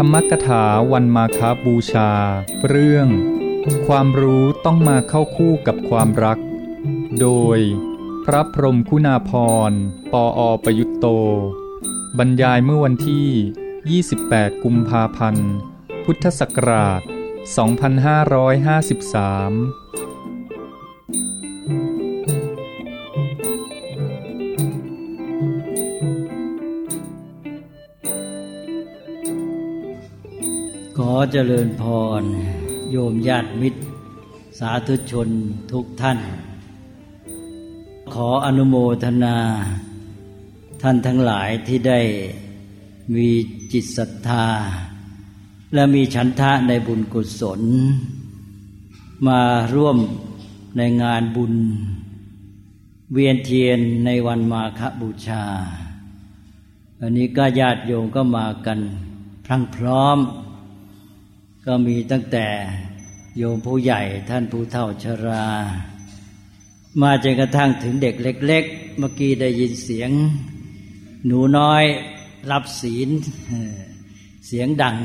ธรรมกถาวันมาคาบูชา เรื่อง ความรู้ต้องมาเข้าคู่กับความรัก โดย พระพรมคุณาพร ปออประยุตโต บรรยายเมื่อวันที่ 28 กุมภาพันธ์ พุทธศักราช 2553 อเจริญพร โยมญาติมิตร สาธุชนทุกท่าน ขออนุโมทนา ท่านทั้งหลายที่ได้มีจิตศรัทธา และมีฉันทะในบุญกุศล มาร่วมในงานบุญ เวียนเทียนในวันมาคบูชา อันนี้ก็ญาติโยมก็มากันพรั่งพร้อม ก็มีตั้งแต่โยมผู้ใหญ่ท่านผู้เฒ่าชรา มาจนกระทั่งถึงเด็กเล็ก ๆ เมื่อกี้ได้ยินเสียง หนูน้อยรับศีล เสียงดัง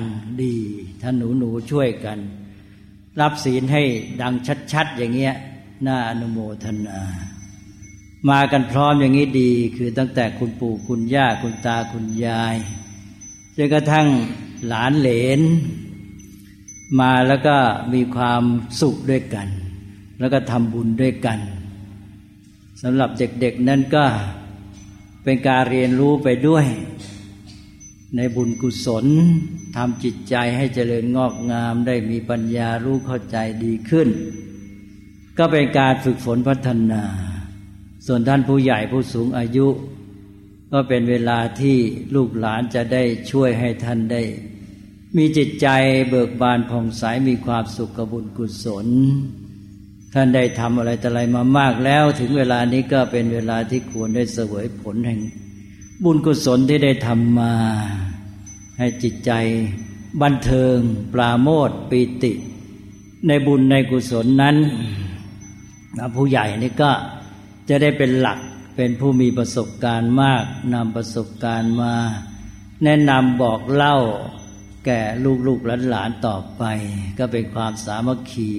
ดีท่านหนูหนูช่วยกัน รับศีลให้ดังชัด ๆ อย่างเงี้ยน่าอนุโมทนา มากันพร้อมอย่างนี้ดี คือตั้งแต่คุณปู่คุณย่าคุณตาคุณยายจนกระทั่งหลานเหลน มาแล้วก็มีความสุขด้วยกัน แล้วก็ทำบุญด้วยกันสำหรับเด็กๆนั้นก็เป็นการเรียนรู้ไปด้วย ในบุญกุศลทำจิตใจให้เจริญงอกงามได้มีปัญญารู้เข้าใจดีขึ้น ก็เป็นการฝึกฝนพัฒนา ส่วนท่านผู้ใหญ่ผู้สูงอายุ ก็เป็นเวลาที่ลูกหลานจะได้ช่วยให้ท่านได้ มีจิตใจเบิกบานผ่องใสมีความสุขกับบุญกุศล ท่านได้ทำอะไรแต่อะไรมามากแล้ว ถึงเวลานี้ก็เป็นเวลาที่ควรได้เสวยผลแห่ง บุญกุศลที่ได้ทำมา ให้จิตใจบันเทิง ปราโมทปีติ ในบุญในกุศลนั้นผู้ใหญ่นี่ก็จะได้เป็นหลักเป็นผู้มีประสบการณ์มากนำประสบการณ์มา แนะนำบอกเล่า แก่ลูกๆหลานๆต่อไป ก็เป็นความสามัคคี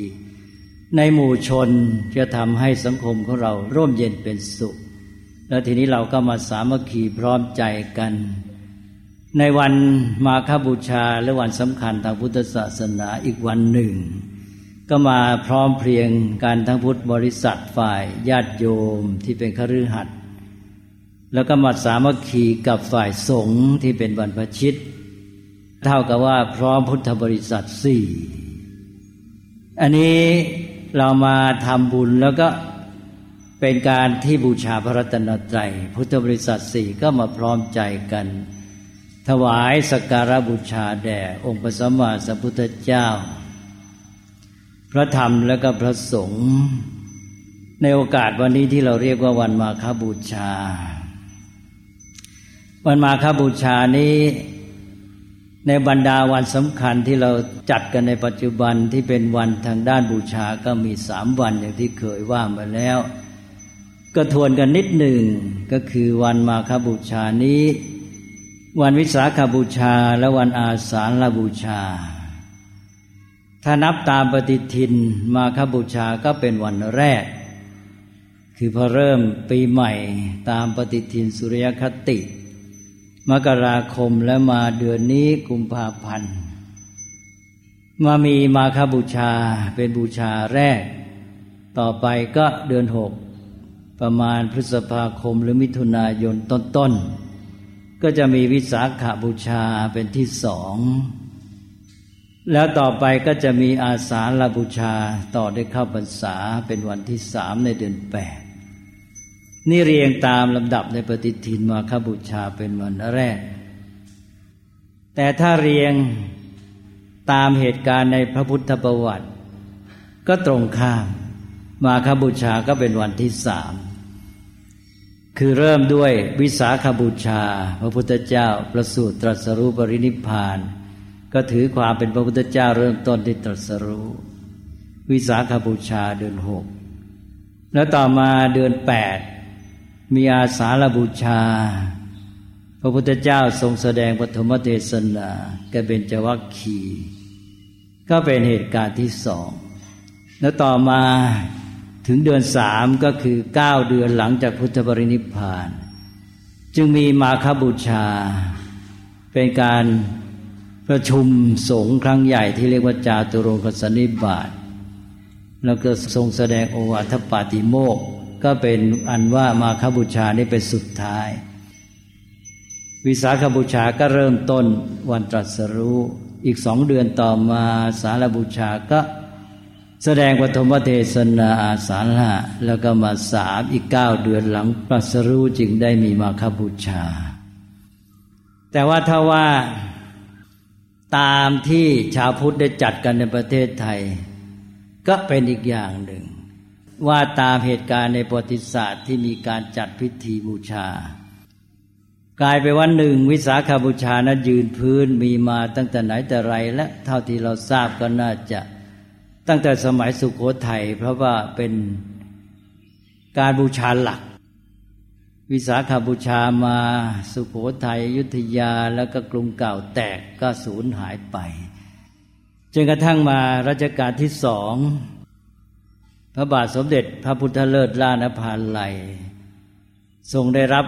ในหมู่ชนจะทำให้สังคมของเราร่มเย็นเป็นสุข แล้วทีนี้เราก็มาสามัคคีพร้อมใจกัน ในวันมาคบูชาและวันสำคัญทางพุทธศาสนาอีกวันหนึ่ง ก็มาพร้อมเพรียงกันทั้งพุทธบริษัทฝ่ายญาติโยมที่เป็นคฤหัสถ์แล้วก็มาสามัคคีกับฝ่ายสงฆ์ที่เป็นบรรพชิต เท่ากับว่าพร้อมพุทธบริษัทสี่อันนี้เรามาทำบุญแล้วก็เป็นการที่บูชาพระรัตนตรัยพุทธบริษัทสี่ก็มาพร้อมใจกัน ถวายสักการะบูชาแด่องค์พระสัมมาสัมพุทธเจ้า พระธรรมและก็พระสงฆ์ในโอกาสวันนี้ที่เราเรียกว่าวันมาคบูชา วันมาคบูชานี้ ในบรรดาวันสำคัญที่เราจัดกันในปัจจุบันที่เป็นวันทางด้านบูชาก็มีสามวันอย่างที่เคยว่ามาแล้ว ก็ทวนกันนิดหนึ่งก็คือวันมาคบูชานี้ วันวิสาขบูชาและวันอาสาฬบูชา ถ้านับตามปฏิทินมาคบูชาก็เป็นวันแรก คือพอเริ่มปีใหม่ตามปฏิทินสุริยคติ มกราคมและมาเดือนนี้กุมภาพันธ์ มามีมาคบูชาเป็นบูชาแรก ต่อไปก็เดือนหกประมาณพฤษภาคมหรือมิถุนายนต้นๆ ก็จะมีวิสาขาบูชาเป็นที่สองแล้วต่อไปก็จะมีอาสาฬบูชาต่อได้เข้าพรรษาเป็นวันที่สามในเดือนแปด นี่เรียงตามลำดับในปฏิทินมาคบูชาเป็นวันแรก แต่ถ้าเรียงตามเหตุการณ์ในพระพุทธประวัติ ก็ตรงข้าม มาคบูชาก็เป็นวันที่สามคือเริ่มด้วยวิสาขบูชา พระพุทธเจ้าประสูติตรัสรู้ปรินิพานก็ถือความเป็นพระพุทธเจ้าเริ่มต้นที่ตรัสรู้ วิสาขบูชาเดือนหกแล้วต่อมาเดือนแปด มีอาสาฬบูชา พระพุทธเจ้าทรงแสดงปฐมเทศนาแกเป็นจวัคคีก็เป็นเหตุการณ์ที่สอง แล้วต่อมาถึงเดือนสามก็คือเก้าเดือนหลังจากพุทธบรินิพพาน จึงมีมาคบูชา เป็นการประชุมสงฆ์ครั้งใหญ่ที่เรียกว่าจาตุรงคสนิบาตแล้วก็ทรงแสดงโอวาทปาติโมก ก็เป็นอันว่ามาคบูชานี่เป็นสุดท้าย วิสาขบูชาก็เริ่มต้นวันตรัสรู้ อีกสองเดือนต่อมาสารบูชาก็แสดงปฐมเทศนาอาสาฬะแล้วก็มาสามอีกเก้าเดือนหลังตรัสรู้จึงได้มีมาคบูชา แต่ว่าถ้าว่าตามที่ชาวพุทธได้จัดกันในประเทศไทย ก็เป็นอีกอย่างหนึ่ง ว่าตามเหตุการณ์ในประวัติศาสตร์ที่มีการจัดพิธีบูชา กลายไปวันหนึ่งวิสาขาบูชานั้นยืนพื้นมีมาตั้งแต่ไหนแต่ไร และเท่าที่เราทราบก็น่าจะตั้งแต่สมัยสุขโขทัยเพราะว่าเป็นการบูชาหลัก วิสาขาบูชามาสุขโขทัยยุทธยาแล้วก็กรุงเก่าแตกก็สูญหายไปจนกระทั่งมารัชกาลที่สอง พระบาทสมเด็จพระพุทธเลิศล่านภาลัย ทรงได้รับ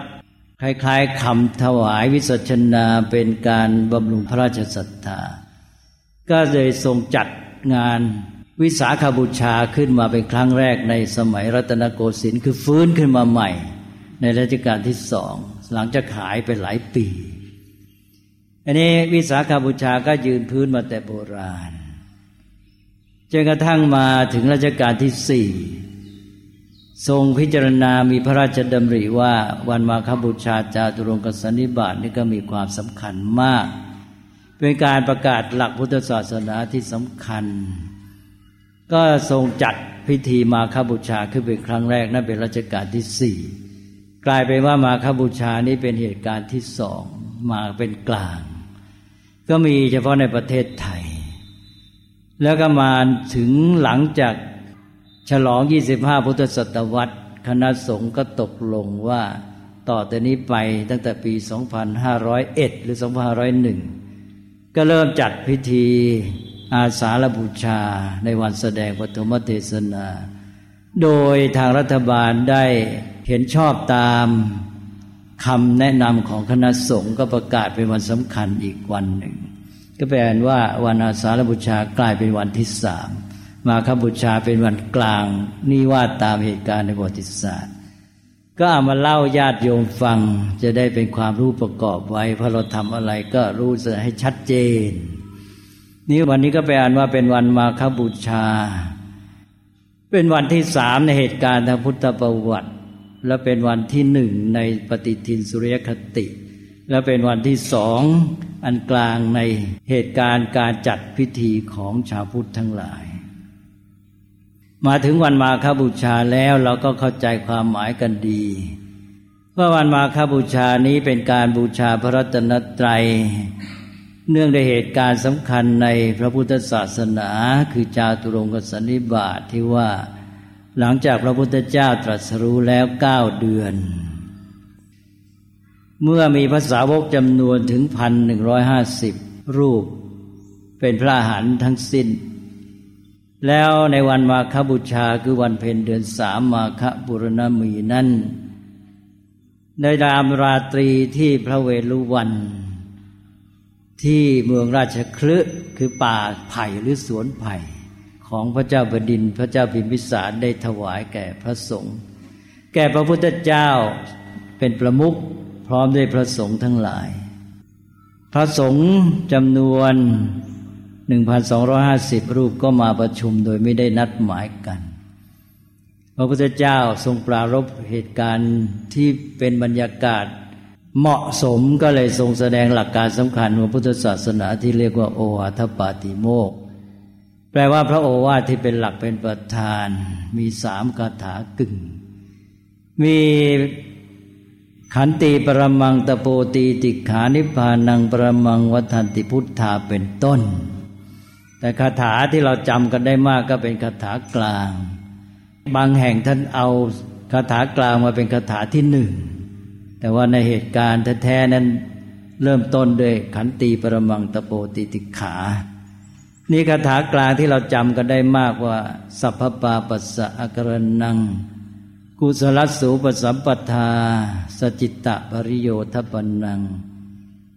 คล้ายๆคำถวายวิสัชนาเป็นการบำรุงพระราชศรัทธา ก็เลยทรงจัดงานวิสาขาบูชาขึ้นมาเป็นครั้งแรกในสมัยรัตนโกสินทร์คือฟื้นขึ้นมาใหม่ ในรัชกาลที่สองหลังจากขายไปหลายปี อันนี้วิสาขาบูชาก็ยืนพื้นมาแต่โบราณ จนกระทั่งมาถึงรัชกาลที่สี่ทรงพิจารณามีพระราชดำริว่าวันมาคบูชาจาตุรงกสันนิบาตนี่ก็มีความสำคัญมาก เป็นการประกาศหลักพุทธศาสนาที่สำคัญ ก็ทรงจัดพิธีมาคบูชาขึ้นเป็นครั้งแรกนั่นเป็นรัชกาลที่สี่กลายเป็นว่ามาคบูชานี้เป็นเหตุการณ์ที่สองมาเป็นกลาง ก็มีเฉพาะในประเทศไทย แล้วก็มาถึงหลังจากฉลอง 25 พุทธศตวรรษ คณะสงฆ์ก็ตกลงว่าต่อแต่นี้ไปตั้งแต่ปี 2501 หรือ 2501 ก็เริ่มจัดพิธีอาสาฬบูชาในวันแสดงปฐมเทศนา โดยทางรัฐบาลได้เห็นชอบตามคำแนะนำของคณะสงฆ์ก็ประกาศเป็นวันสำคัญอีกวันหนึ่ง ก็แปลว่าวันอาสาฬบูชากลายเป็นวันที่สามมาคบูชาเป็นวันกลางนี่ว่าตามเหตุการณ์ในประวัติศาสตร์ ก็เอามาเล่าญาติโยมฟังจะได้เป็นความรู้ประกอบไว้พอเราทำอะไรก็รู้จะให้ชัดเจน นี่วันนี้ก็แปลว่าเป็นวันมาคบูชา เป็นวันที่สามในเหตุการณ์ทางพุทธประวัติ และเป็นวันที่หนึ่งในปฏิทินสุริยคติ และเป็นวันที่สองอันกลางในเหตุการณ์การจัดพิธีของชาวพุทธทั้งหลาย มาถึงวันมาคบูชาแล้วเราก็เข้าใจความหมายกันดีว่าวันมาคบูชานี้เป็นการบูชาพระรัตนตรัย เนื่องในเหตุการณ์สำคัญในพระพุทธศาสนาคือจาตุรงกสันนิบาตทที่ว่า หลังจากพระพุทธเจ้าตรัสรู้แล้วเก้าเดือน เมื่อมีภาษาวกจำนวนถึงพันหนึ่งร้อยห้าสิบรูป เป็นพระหันทั้งสิ้น แล้วในวันมาคบูชาคือวันเพ็ญเดือนสามมาคบุรณมีนั้นในดามราตรีที่พระเวลุวัน ที่เมืองราชคลึคือป่าไผ่หรือสวนไผ่ของพระเจ้าบดินพระเจ้าพิมพิสารได้ถวายแก่พระสงฆ์แก่พระพุทธเจ้าเป็นประมุข พร้อมด้วยพระสงฆ์ทั้งหลาย พระสงฆ์จำนวน 1,250 รูปก็มาประชุมโดยไม่ได้นัดหมายกัน พระพุทธเจ้าทรงปรารบเหตุการณ์ที่เป็นบรรยากาศเหมาะสมก็เลยทรงแสดงหลักการสำคัญของพุทธศาสนาที่เรียกว่าโอวาทปาติโมกแปลว่าพระโอวาทที่เป็นหลักเป็นประธาน มีสามคาถากึ่ง มี ขันติปรมังตะโปตีติขานิพานังปรมังวัฏันติพุทธาเป็นต้น แต่คาถาที่เราจำกันได้มากก็เป็นคาถากลาง บางแห่งท่านเอาคาถากลางมาเป็นคาถาที่หนึ่ง แต่ว่าในเหตุการณ์แท้ๆนั้นเริ่มต้นด้วยขันตีปรมังตะโปติติขา นี่คาถากลางที่เราจำกันได้มากว่า สัพพปาปัสสะอกรนัง กุศลสูปสัมปทา สจิตตะปริโยทปนัง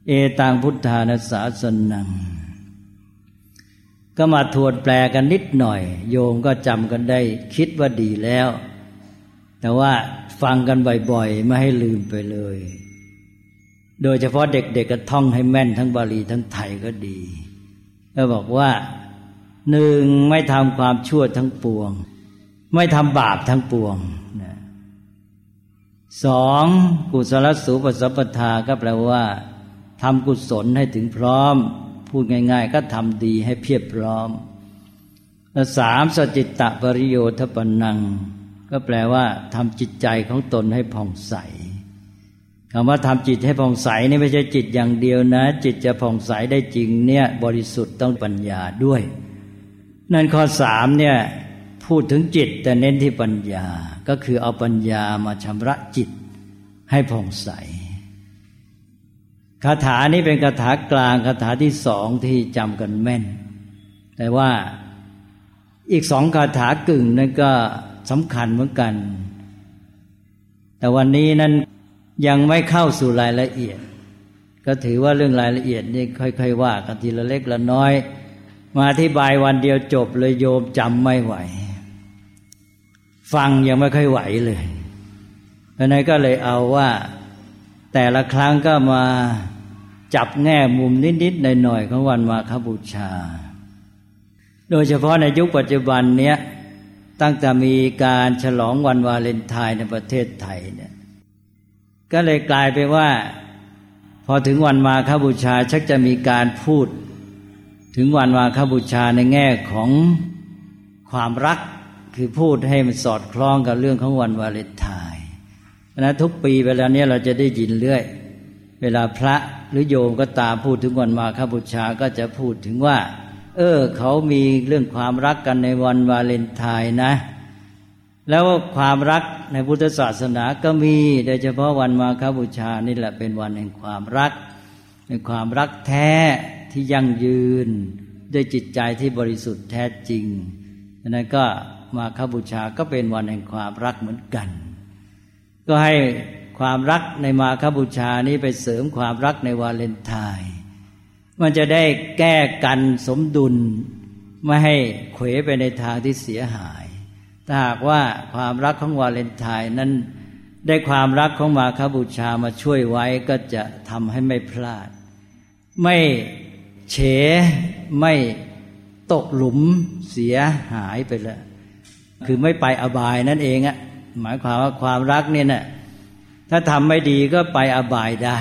เอตังพุทธานาสาสนัง ก็มาทวนแปลกันนิดหน่อย โยมก็จำกันได้คิดว่าดีแล้ว แต่ว่าฟังกันบ่อยๆ ไม่ให้ลืมไปเลย โดยเฉพาะเด็กๆก็ท่องให้แม่นทั้งบาลีทั้งไทยก็ดีก็บอกว่าหนึ่งไม่ทำความชั่วทั้งปวง ไม่ทำบาปทั้งปวง สองกุศลสูปสัพทาก็แปลว่าทำกุศลให้ถึงพร้อม พูดง่าย ๆ ก็ทำดีให้เพียบพร้อมและสามสจิตตะปริโยทปนัง ก็แปลว่าทำจิตใจของตนให้ผ่องใสคำว่าทำจิตให้ผ่องใสนี่ไม่ใช่จิตอย่างเดียวนะ จิตจะผ่องใสได้จริงเนี่ยบริสุทธิ์ต้องปัญญาด้วย นั่นข้อสามเนี่ยพูดถึงจิตแต่เน้นที่ปัญญา ก็คือเอาปัญญามาชำระจิตให้ผ่องใสคาถานี้เป็นคาถากลางคาถาที่สองที่จำกันแม่น แต่ว่าอีกสองคาถากึ่งนั่นก็สำคัญเหมือนกัน แต่วันนี้นั้นยังไม่เข้าสู่รายละเอียด ก็ถือว่าเรื่องรายละเอียดนี่ค่อย ๆ ว่ากันทีละเล็กละน้อย มาอธิบายวันเดียวจบเลยโยมจำไม่ไหว ฟังยังไม่ค่อยไหวเลยเพราะนั้นก็เลยเอาว่า แต่ละครั้งก็มาจับแง่มุมนิดๆหน่อยๆของวันมาคบูชา โดยเฉพาะในยุคปัจจุบันเนี้ยตั้งแต่มีการฉลองวันวาเลนไทน์ในประเทศไทยเนี่ยก็เลยกลายไปว่า พอถึงวันมาคบูชาชักจะมีการพูด ถึงวันมาคบูชาในแง่ของความรัก คือพูดให้มันสอดคล้องกับเรื่องของวันวาเลนไทน์นะทุกปีเวลาเนี้ยเราจะได้ยินเรื่อย เวลาพระหรือโยมก็ตามพูดถึงวันมาคบูชาก็จะพูดถึงว่า เออ เขามีเรื่องความรักกันในวันวาเลนไทน์นะ แล้วความรักในพุทธศาสนาก็มีโดยเฉพาะวันมาคบูชานี่แหละเป็นวันแห่งความรักเป็นความรักแท้ที่ยั่งยืน ด้วยจิตใจที่บริสุทธิ์แท้จริงดังนั้นก็ มาคบูชาก็เป็นวันแห่งความรักเหมือนกัน ก็ให้ความรักในมาคบูชานี้ไปเสริมความรักในวาเลนไทน์มันจะได้แก้กันสมดุล ไม่ให้เขวไปในทางที่เสียหาย ถ้าหากว่าความรักของวาเลนไทน์นั้นได้ความรักของมาคบูชามาช่วยไว้ก็จะทำให้ไม่พลาด ไม่เฉไม่ตกหลุมเสียหายไปเลย คือไม่ไปอบายนั่นเองอะหมายความว่าความรักเนี่ยนะถ้าทำไม่ดีก็ไปอบายได้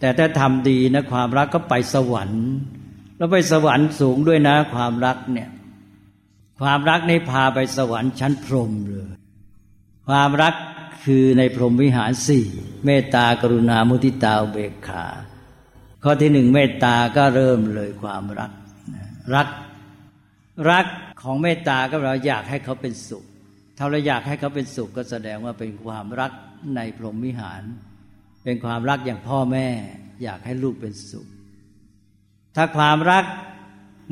แต่ถ้าทำดีนะความรักก็ไปสวรรค์ แล้วไปสวรรค์สูงด้วยนะ ความรักเนี่ย ความรักนี่พาไปสวรรค์ชั้นพรหมเลยความรักคือในพรหมวิหารสี่เมตตากรุณามุทิตาเบกขา ข้อที่หนึ่งเมตตาก็เริ่มเลยความรัก รัก รัก ของเมตตาก็เราอยากให้เขาเป็นสุข ถ้าเราอยากให้เขาเป็นสุขก็แสดงว่าเป็นความรักในพรหมวิหาร เป็นความรักอย่างพ่อแม่ อยากให้ลูกเป็นสุข ถ้าความรัก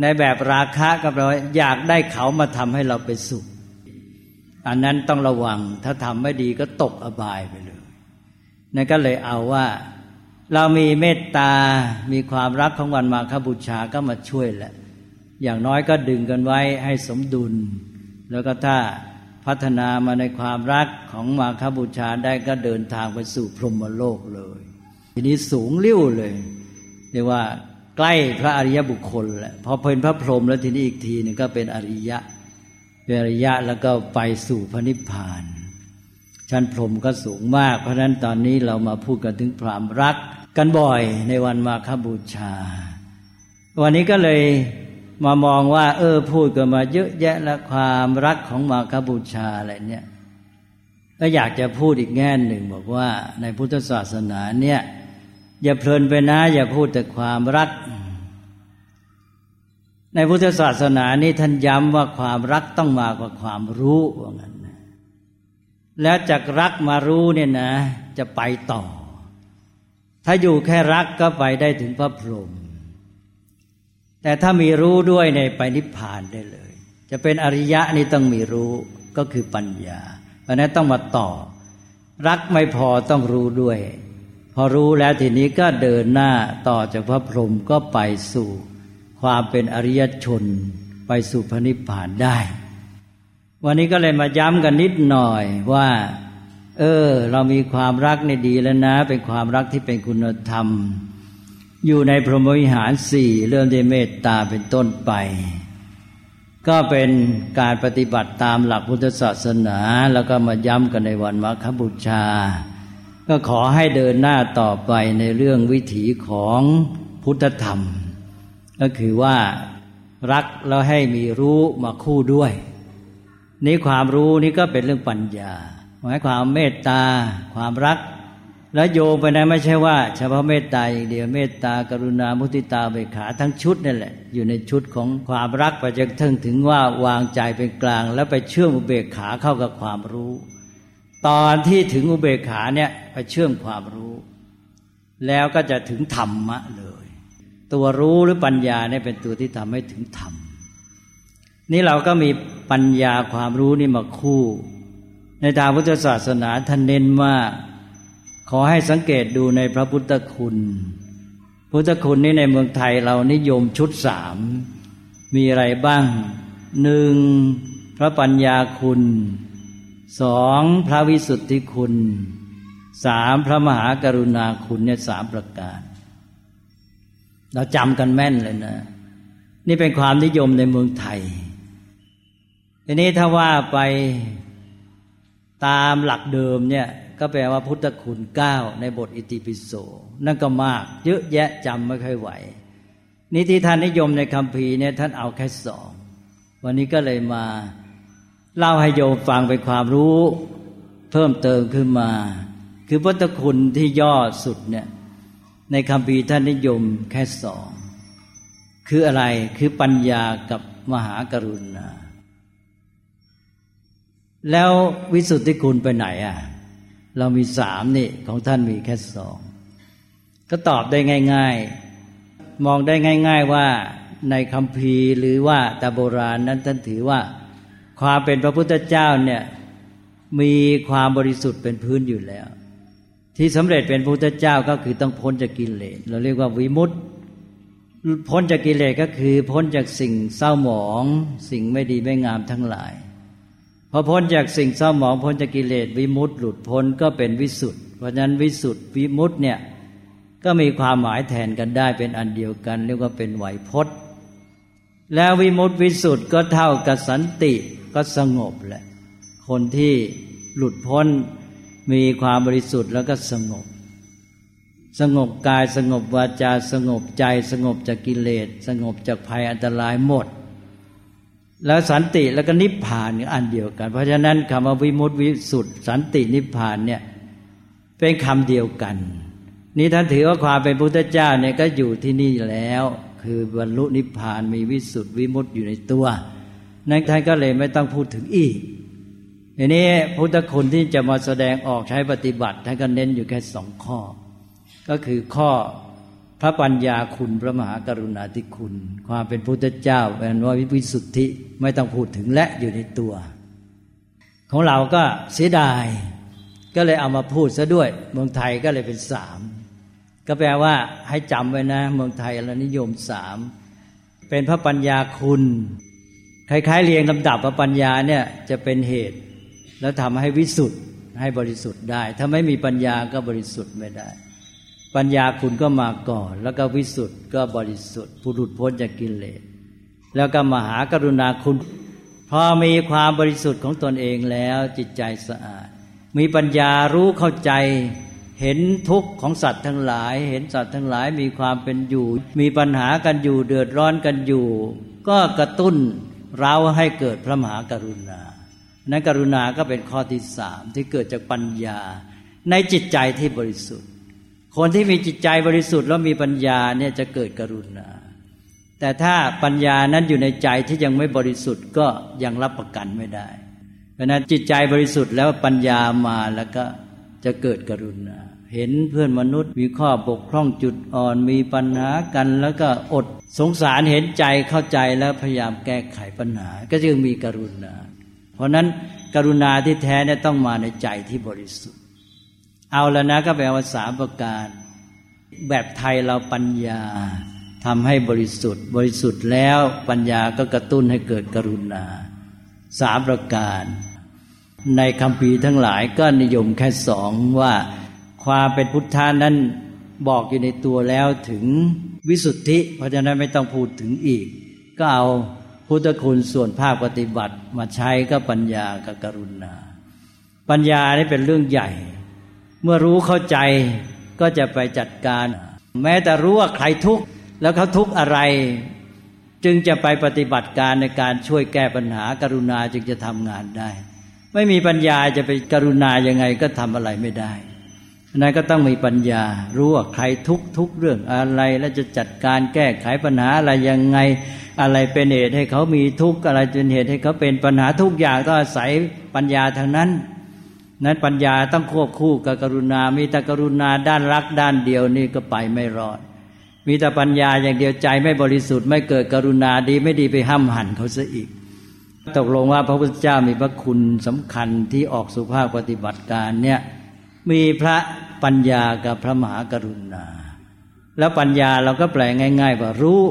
ในแบบราคะกับเราอยากได้เขามาทำให้เราเป็นสุข อันนั้นต้องระวัง ถ้าทำไม่ดีก็ตกอบายไปเลยนั่นก็เลยเอาว่า เรามีเมตตา มีความรักของวันมาคบูชาก็มาช่วยแหละ อย่างน้อยก็ดึงกันไว้ให้สมดุล แล้วก็ถ้าพัฒนามาในความรักของมาคบูชาได้ก็เดินทางไปสู่พรหมโลกเลย ทีนี้สูงเลี้ยวเลยเรียกว่าใกล้พระอริยบุคคลแหละพอเป็นพระพรหมแล้วทีนี้อีกทีนึงก็เป็นอริยะเป็นอริยะแล้วก็ไปสู่พระนิพพาน ชั้นพรหมก็สูงมาก เพราะฉะนั้นตอนนี้เรามาพูดกันถึงความรัก กันบ่อยในวันมาคบูชา วันนี้ก็เลย มามองว่า เออ พูดกันมาเยอะแยะแล้วความรักของมาคบูชาอะไรเนี่ยก็อยากจะพูดอีกแง่หนึ่งบอกว่า ในพุทธศาสนาเนี่ย อย่าเพลินไปนะ อย่าพูดแต่ความรัก ในพุทธศาสนานี่ท่านย้ำว่าความรักต้องมากกว่าความรู้ว่างั้นแล้วจากรักมารู้เนี่ยนะ จะไปต่อ ถ้าอยู่แค่รักก็ไปได้ถึงพระพรหม แต่ถ้ามีรู้ด้วยในไปนิพพานได้เลย จะเป็นอริยะนี่ต้องมีรู้ก็คือปัญญาเพราะนั้นต้องมาต่อ รักไม่พอต้องรู้ด้วย พอรู้แล้วทีนี้ก็เดินหน้าต่อจากพระพรหมก็ไปสู่ ความเป็นอริยชน ไปสู่พระนิพพานได้ วันนี้ก็เลยมาย้ำกันนิดหน่อยว่า เออ เรามีความรักในดีแล้วนะ เป็นความรักที่เป็นคุณธรรม อยู่ในพรหมวิหารสี่เริ่มด้วยเมตตาเป็นต้นไป ก็เป็นการปฏิบัติตามหลักพุทธศาสนา แล้วก็มาย้ำกันในวันมาคบูชา ก็ขอให้เดินหน้าต่อไปในเรื่องวิถีของพุทธธรรม ก็คือว่ารักแล้วให้มีรู้มาคู่ด้วยนี่ความรู้นี่ก็เป็นเรื่องปัญญาหมายความเมตตา ความรัก แล้วโยงไปนะไม่ใช่ว่า เฉพาะเมตตาอย่างเดียวเมตตากรุณามุติตาเบกขาทั้งชุดนั่นแหละ อยู่ในชุดของความรักไปจนถึงถึงว่าวางใจเป็นกลาง แล้วไปเชื่อมอุเบกขาเข้ากับความรู้ ตอนที่ถึงอุเบกขาเนี่ยไปเชื่อมความรู้ แล้วก็จะถึงธรรมะเลย ตัวรู้หรือปัญญาเนี่ยเป็นตัวที่ทำให้ถึงธรรมนี่เราก็มีปัญญาความรู้นี่มาคู่ ในทางพุทธศาสนาท่านเน้นว่า ขอให้สังเกตดูในพระพุทธคุณ พุทธคุณนี่ในเมืองไทยเรานิยมชุดสาม มีอะไรบ้างหนึ่งพระปัญญาคุณสองพระวิสุทธิคุณสามพระมหากรุณาคุณเนี่ยสามประการ เราจำกันแม่นเลยนะ นี่เป็นความนิยมในเมืองไทย ทีนี้ถ้าว่าไป ตามหลักเดิมเนี่ยก็แปลว่าพุทธคุณเก้าในบทอิติปิโสนั่นก็มากเยอะแยะจำไม่ค่อยไหวนี่ที่ท่านนิยมในคำพีเนี่ยท่านเอาแค่สองวันนี้ก็เลยมาเล่าให้โยมฟังเป็นความรู้ เพิ่มเติมขึ้นมา คือพุทธคุณที่ย่อสุดเนี่ยในคำพีท่านนิยมแค่สองคืออะไรคือปัญญากับมหากรุณา แล้ววิสุทธิคุณไปไหนอะ เรามีสามนี่ของท่านมีแค่สอง ก็ตอบได้ง่าย ๆ มองได้ง่าย ๆว่าในคำพีหรือว่าตาโบราณนั้นท่านถือว่า ความเป็นพระพุทธเจ้าเนี่ยมีความบริสุทธิ์เป็นพื้นอยู่แล้ว ที่สำเร็จเป็นพุทธเจ้าก็คือต้องพ้นจากกิเลสเราเรียกว่าวิมุตติพ้นจากกิเลสก็คือพ้นจากสิ่งเศร้าหมอง สิ่งไม่ดีไม่งามทั้งหลาย พอพ้นจากสิ่งเศร้าหมองพ้นจากกิเลสวิมุตติหลุดพ้นก็เป็นวิสุทธ์เพราะฉะนั้นวิสุทธ์วิมุตติเนี่ยก็มีความหมายแทนกันได้เป็นอันเดียวกันเรียกว่าเป็นไหวพจน์ แล้ววิมุตติวิสุทธ์ก็เท่ากับสันติก็สงบแหละคนที่หลุดพ้นมีความบริสุทธิ์แล้วก็สงบ สงบกายสงบวาจาสงบใจ สงบจากกิเลส สงบจากภัยอันตรายหมด แล้วสันติแล้วก็นิพพานอันเดียวกัน เพราะฉะนั้นคำว่าวิมุตติวิสุทธิสันตินิพพานเนี่ยเป็นคำเดียวกัน นี่ท่านถือว่าความเป็นพุทธเจ้าเนี่ยก็อยู่ที่นี่แล้ว คือบรรลุนิพพานมีวิสุทธิวิมุตติอยู่ในตัวนั้นท่านก็เลยไม่ต้องพูดถึงอีกทีนี้พุทธคุณที่จะมาแสดงออกใช้ปฏิบัติท่านก็เน้นอยู่แค่สองข้อ ก็คือข้อ พระปัญญาคุณพระมหากรุณาธิคุณ ความเป็นพุทธเจ้าเป็นว่าวิสุทธิไม่ต้องพูดถึงและอยู่ในตัว ของเราก็เสียดาย ก็เลยเอามาพูดซะด้วย เมืองไทยก็เลยเป็นสามก็แปลว่าให้จำไว้นะ เมืองไทยเรานิยมสามเป็นพระปัญญาคุณคล้ายๆเรียงลำดับพระปัญญาเนี่ยจะเป็นเหตุ แล้วทำให้วิสุทธ์ให้บริสุทธิ์ได้ ถ้าไม่มีปัญญาก็บริสุทธิ์ไม่ได้ ปัญญาคุณก็มาก่อน แล้วก็วิสุทธ์ก็บริสุทธิ์ผู้หลุดพ้นจากกิเลสแล้วก็มหากรุณาคุณ พอมีความบริสุทธิ์ของตนเองแล้วจิตใจสะอาด มีปัญญารู้เข้าใจ เห็นทุกข์ของสัตว์ทั้งหลาย เห็นสัตว์ทั้งหลายมีความเป็นอยู่ มีปัญหากันอยู่เดือดร้อนกันอยู่ ก็กระตุ้นเราให้เกิดพระมหากรุณา นั้นกรุณาก็เป็นข้อที่สามที่เกิดจากปัญญาในจิตใจที่บริสุทธิ์ คนที่มีจิตใจบริสุทธิ์แล้วมีปัญญาเนี่ยจะเกิดกรุณา แต่ถ้าปัญญานั้นอยู่ในใจที่ยังไม่บริสุทธิ์ก็ยังรับประกันไม่ได้ เพราะนั้นจิตใจบริสุทธิ์แล้วปัญญามาแล้วก็จะเกิดกรุณา เห็นเพื่อนมนุษย์มีข้อบกพร่องจุดอ่อนมีปัญหากัน แล้วก็อดสงสารเห็นใจเข้าใจแล้วพยายามแก้ไขปัญหา ก็จึงมีกรุณา เพราะนั้นกรุณาที่แท้เนี่ยต้องมาในใจที่บริสุทธิ์ เอาแล้วนะก็แปลว่าสามประการ แบบไทยเราปัญญาทำให้บริสุทธิ์ บริสุทธิ์แล้วปัญญาก็กระตุ้นให้เกิดกรุณาสามประการ ในคำพีทั้งหลายก็นิยมแค่สองว่า ความเป็นพุทธานั้นบอกอยู่ในตัวแล้วถึงวิสุทธิ เพราะฉะนั้นไม่ต้องพูดถึงอีก ก็เอาพุทธคุณส่วนภาคปฏิบัติมาใช้ก็ปัญญากับกรุณา ปัญญานี่เป็นเรื่องใหญ่ เมื่อรู้เข้าใจก็จะไปจัดการ แม้แต่รู้ว่าใครทุกข์แล้วเขาทุกข์อะไร จึงจะไปปฏิบัติการในการช่วยแก้ปัญหาการุณาจึงจะทำงานได้ ไม่มีปัญญาจะไปกรุณายังไงก็ทำอะไรไม่ได้นั้นก็ต้องมีปัญญา รู้ว่าใครทุกทุกเรื่องอะไร แล้วจะจัดการแก้ไขปัญหาอะไรยังไง อะไรเป็นเหตุให้เขามีทุกข์อะไรเป็นเหตุให้เขาเป็นปัญหาทุกอย่างต้องอาศัยปัญญาทางนั้น นั้นปัญญาต้องควบคู่กับกรุณา มีแต่กรุณาด้านรักด้านเดียวนี่ก็ไปไม่รอด มีแต่ปัญญาอย่างเดียวใจไม่บริสุทธิ์ไม่เกิดกรุณาดีไม่ดีไปห้ามหันเขาซะอีก ตกลงว่าพระพุทธเจ้ามีพระคุณสำคัญที่ออกสุภาพปฏิบัติการเนี่ยมีพระปัญญากับพระมหากรุณา แล้วปัญญาเราก็แปลง่าย ๆ ว่ารู้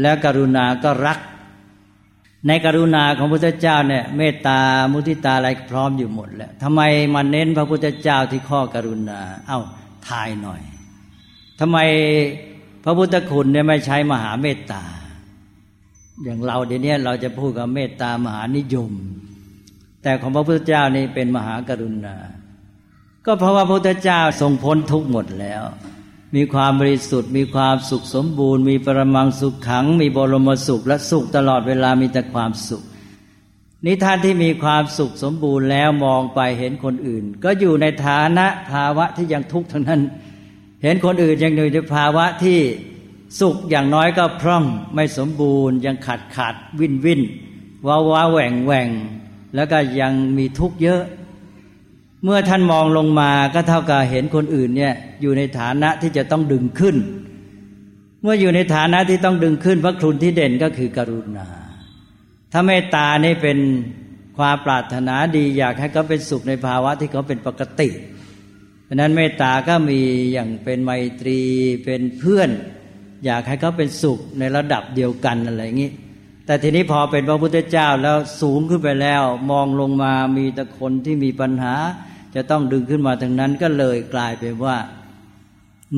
และกรุณาก็รัก ในกรุณาของพระพุทธเจ้าเนี่ยเมตตามุทิตาอะไรพร้อมอยู่หมดแล้วทำไมมาเน้นพระพุทธเจ้าที่ข้อกรุณา เอา้าทายหน่อยทำไมพระพุทธคุณเนี่ยไม่ใช้มหาเมตตา อย่างเราเดี๋ยวนี้เราจะพูดกับเมตตามหานิยม แต่ของพระพุทธเจ้านี่เป็นมหากรุณา ก็เพราะว่าพระพุทธเจ้าทรงพ้นทุกหมดแล้ว มีความบริสุทธิ์ มีความสุขสมบูรณ์ มีปรมังสุขขัง มีบรมสุขและสุขตลอดเวลามีแต่ความสุขนิท่านที่มีความสุขสมบูรณ์แล้วมองไปเห็นคนอื่น ก็อยู่ในฐานะภาวะที่ยังทุกข์ทั้งนั้น เห็นคนอื่นยังอยู่ในภาวะที่สุขอย่างน้อยก็พร่องไม่สมบูรณ์ ยังขาดขาดวินวินว้าว้าแหว่งแหว่งแล้วก็ยังมีทุกข์เยอะ เมื่อท่านมองลงมาก็เท่ากับเห็นคนอื่นเนี่ยอยู่ในฐานะที่จะต้องดึงขึ้น เมื่ออยู่ในฐานะที่ต้องดึงขึ้นพระครุนที่เด่นก็คือกรุณา ถ้าเมตตานี่เป็นความปรารถนาดีอยากให้เขาเป็นสุขในภาวะที่เขาเป็นปกติเพราะนั้นเมตตาก็มีอย่างเป็นไมตรีเป็นเพื่อน อยากให้เขาเป็นสุขในระดับเดียวกันอะไรอย่างนี้แต่ทีนี้พอเป็นพระพุทธเจ้าแล้วสูงขึ้นไปแล้ว มองลงมามีแต่คนที่มีปัญหา จะต้องดึงขึ้นมาทางนั้นก็เลยกลายเป็นว่า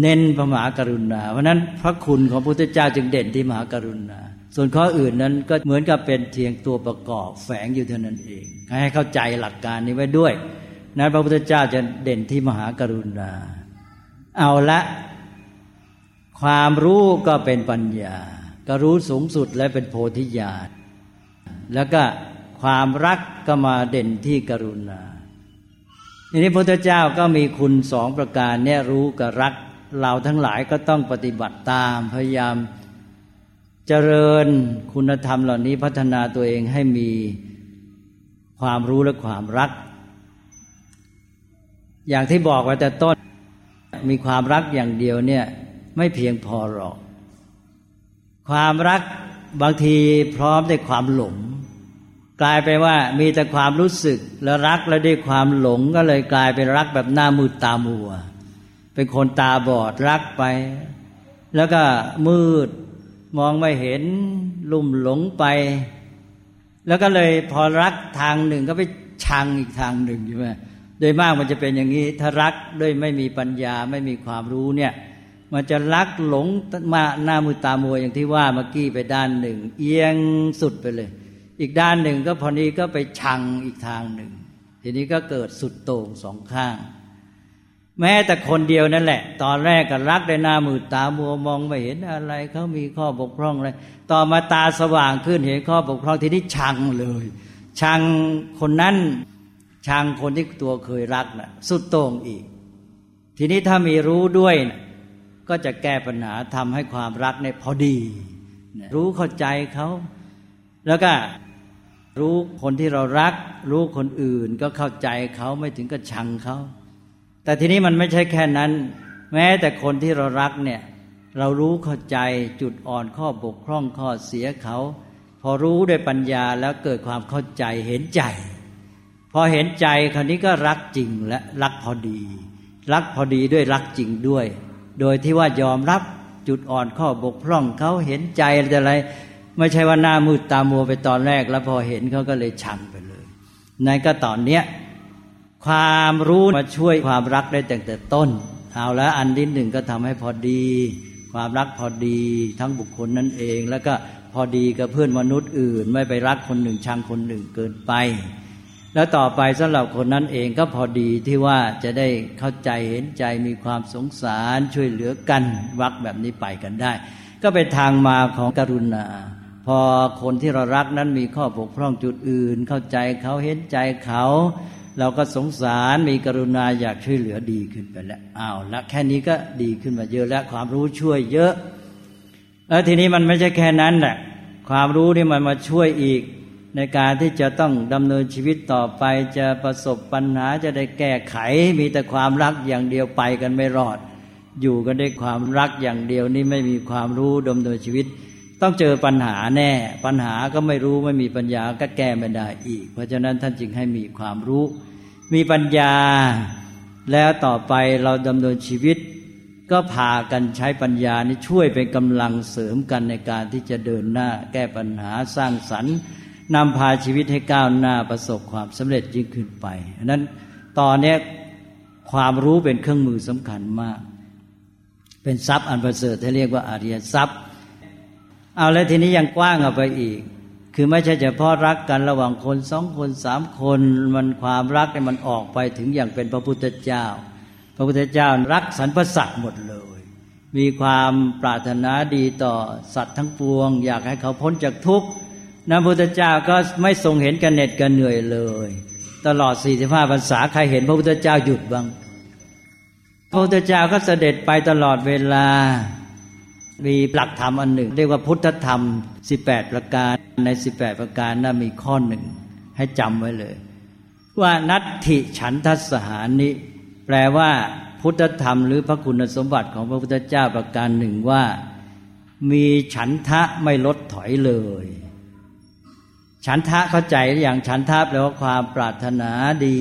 เน้นพระมหากรุณา เพราะนั้นพระคุณของพระพุทธเจ้าจึงเด่นที่มหากรุณา ส่วนข้ออื่นนั้นก็เหมือนกับเป็นเทียงตัวประกอบแฝงอยู่เท่านั้นเอง ให้เข้าใจหลักการนี้ไว้ด้วยนั้นพระพุทธเจ้าจะเด่นที่มหากรุณา เอาละความรู้ก็เป็นปัญญา ก็รู้สูงสุดและเป็นโพธิญาณแล้วก็ความรักก็มาเด่นที่กรุณา ทีนี้พระพุทธเจ้าก็มีคุณสองประการเนี่ยรู้กับรักเราทั้งหลายก็ต้องปฏิบัติตามพยายามเจริญคุณธรรมเหล่านี้พัฒนาตัวเองให้มีความรู้และความรัก อย่างที่บอกไว้แต่ต้น มีความรักอย่างเดียวเนี่ยไม่เพียงพอหรอก ความรักบางทีพร้อมด้วยความหลง กลายไปว่ามีแต่ความรู้สึกแล้วรักแล้วด้วยความหลงก็เลยกลายเป็นรักแบบหน้ามืดตามัว เป็นคนตาบอดรักไป แล้วก็มืดมองไม่เห็นลุ่มหลงไป แล้วก็เลยพอรักทางหนึ่งก็ไปชังอีกทางหนึ่งใช่ไหมโดยมากมันจะเป็นอย่างนี้ถ้ารักด้วยไม่มีปัญญาไม่มีความรู้เนี่ยมันจะรักหลงมาหน้ามือตามัวอย่างที่ว่าเมื่อกี้ไปด้านหนึ่ง เอียงสุดไปเลย อีกด้านหนึ่งก็พอนี้ก็ไปชังอีกทางหนึ่ง ทีนี้ก็เกิดสุดโต่งสองข้าง แม้แต่คนเดียวนั่นแหละ ตอนแรกก็รักได้หน้ามือตามัวมองไม่เห็นอะไรเขามีข้อบกพร่องอะไรต่อมาตาสว่างขึ้นเห็นข้อบกพร่องทีนี้ชังเลย ชังคนนั้นชังคนที่ตัวเคยรักนะ่ะ สุดโต่งอีก ทีนี้ถ้ามีรู้ด้วยนะก็จะแก้ปัญหาทำให้ความรักเนี่ยพอดี รู้เข้าใจเขา แล้วก็ รู้คนที่เรารัก รู้คนอื่นก็เข้าใจเขาไม่ถึงกับชังเขาแต่ทีนี้มันไม่ใช่แค่นั้น แม้แต่คนที่เรารักเนี่ยเรารู้เข้าใจจุดอ่อนข้อบกพร่องข้อเสียเขา พอรู้ด้วยปัญญาแล้วเกิดความเข้าใจเห็นใจ พอเห็นใจคราวนี้ก็รักจริงและรักพอดี รักพอดีด้วยรักจริงด้วย โดยที่ว่ายอมรับจุดอ่อนข้อบกพร่องเขาเห็นใจอะไร ไม่ใช่ว่าหน้ามืดตามัวไปตอนแรก แล้วพอเห็นเขาก็เลยชังไปเลยนั่นก็ตอนเนี้ยความรู้มาช่วยความรักได้ตั้งแต่ต้นเอาแล้วอันที่หนึ่งก็ทำให้พอดี ความรักพอดีทั้งบุคคลนั่นเอง แล้วก็พอดีกับเพื่อนมนุษย์อื่น ไม่ไปรักคนหนึ่งชังคนหนึ่งเกินไป แล้วต่อไปสำหรับคนนั้นเองก็พอดีที่ว่าจะได้เข้าใจเห็นใจมีความสงสารช่วยเหลือกันวักแบบนี้ไปกันได้ ก็เป็นทางมาของกรุณา อคนที่เรารักนั้นมีข้อบกพร่องจุดอื่น เข้าใจเขาเห็นใจเขา เราก็สงสารมีกรุณาอยากช่วยเหลือดีขึ้นไปแล้วอ้าวละแค่นี้ก็ดีขึ้นมาเยอะแล้วความรู้ช่วยเยอะแล้วทีนี้มันไม่ใช่แค่นั้นแหละความรู้นี่มันมาช่วยอีก ในการที่จะต้องดำเนินชีวิตต่อไปจะประสบปัญหาจะได้แก้ไข มีแต่ความรักอย่างเดียวไปกันไม่รอด อยู่กันด้วยความรักอย่างเดียวนี่ไม่มีความรู้ดำเนินชีวิต ต้องเจอปัญหาแน่ ปัญหาก็ไม่รู้ไม่มีปัญญาก็แก้ไม่ได้อีก เพราะฉะนั้นท่านจึงให้มีความรู้ มีปัญญา แล้วต่อไปเราดำเนินชีวิต ก็พากันใช้ปัญญานี้ช่วยเป็นกำลังเสริมกันในการที่จะเดินหน้า แก้ปัญหาสร้างสรรค์นำพาชีวิตให้ก้าวหน้าประสบความสำเร็จยิ่งขึ้นไปอันนั้นตอนนี้ความรู้เป็นเครื่องมือสำคัญมาก เป็นทรัพย์อันประเสริฐที่เรียกว่าอริยทรัพย์ เอาแล้วทีนี้ยังกว้างออกไปอีก คือไม่ใช่เฉพาะรักกันระหว่างคนสองคนสามคนมันความรักเนี่ยมันออกไปถึงอย่างเป็นพระพุทธเจ้า พระพุทธเจ้ารักสรรพสัตว์หมดเลย มีความปรารถนาดีต่อสัตว์ทั้งปวง อยากให้เขาพ้นจากทุกข์นะพระพุทธเจ้าก็ไม่ทรงเห็นกันเหน็ดกันเหนื่อยเลยตลอดสี่สิบห้าพรรษาใครเห็นพระพุทธเจ้าหยุดบ้าง พระพุทธเจ้าก็เสด็จไปตลอดเวลา มีหลักธรรมอันหนึ่ง เรียกว่าพุทธธรรมสิบแปดประการในสิบแปดประการนั้นมีข้อหนึ่ง ให้จำไว้เลย ว่านัตถิฉันทัสหานิ แปลว่าพุทธธรรมหรือพระคุณสมบัติของพระพุทธเจ้าประการหนึ่งว่า มีฉันทะไม่ลดถอยเลย ฉันทะเข้าใจอย่างฉันทะแปลว่าความปรารถนาดี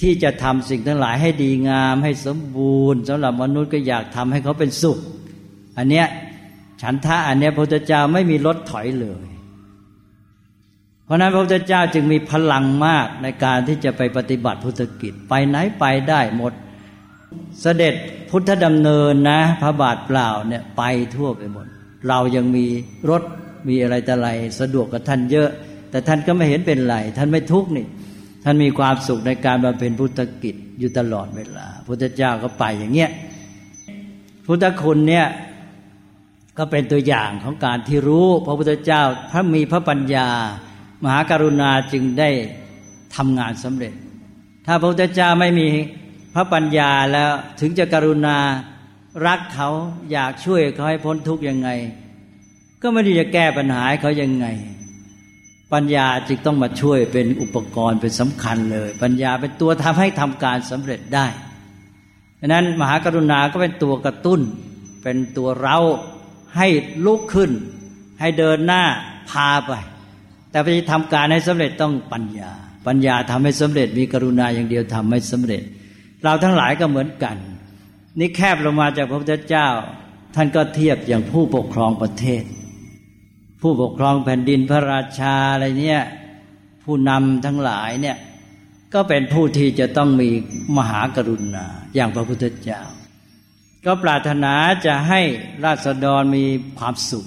ที่จะทำสิ่งทั้งหลายให้ดีงามให้สมบูรณ์สำหรับมนุษย์ก็อยากทำให้เขาเป็นสุข อันเนี้ยฉันทะอันเนี้ยพระพุทธเจ้าไม่มีลดถอยเลย เพราะนั้นพระพุทธเจ้าจึงมีพลังมากในการที่จะไปปฏิบัติพุทธกิจไปไหนไปได้หมด เสด็จพุทธดำเนินนะ พระบาทเปล่าเนี่ยไปทั่วไปหมด เรายังมีรถมีอะไรแต่ไรสะดวกกับท่านเยอะ แต่ท่านก็ไม่เห็นเป็นไร ท่านไม่ทุกข์นี่ท่านมีความสุขในการมาเป็นพุทธกิจอยู่ตลอดเวลา พุทธเจ้าก็ไปอย่างเงี้ยพุทธคุณเนี่ย ก็เป็นตัวอย่างของการที่รู้พระพุทธเจ้าพระมีพระปัญญา มหากรุณาจึงได้ทำงานสำเร็จ ถ้าพระพุทธเจ้าไม่มีพระปัญญาแล้วถึงจะกรุณารักเขาอยากช่วยเขาให้พ้นทุกข์ยังไง ก็ไม่ได้จะแก้ปัญหาเขายังไง ปัญญาจึงต้องมาช่วยเป็นอุปกรณ์เป็นสำคัญเลย ปัญญาเป็นตัวทำให้ทำการสำเร็จได้ดังนั้นมหากรุณาก็เป็นตัวกระตุ้น เป็นตัวเร้า ให้ลุกขึ้น ให้เดินหน้าพาไป แต่ไปทำการให้สำเร็จต้องปัญญา ปัญญาทำให้สำเร็จมีกรุณาอย่างเดียวทำให้สำเร็จ เราทั้งหลายก็เหมือนกัน นี่แคบลงมาจากพระพุทธเจ้า ท่านก็เทียบอย่างผู้ปกครองประเทศ ผู้ปกครองแผ่นดินพระราชาอะไรเนี่ยผู้นำทั้งหลายเนี่ยก็เป็นผู้ที่จะต้องมีมหากรุณาอย่างพระพุทธเจ้า ก็ปรารถนาจะให้ราษฎรมีความสุข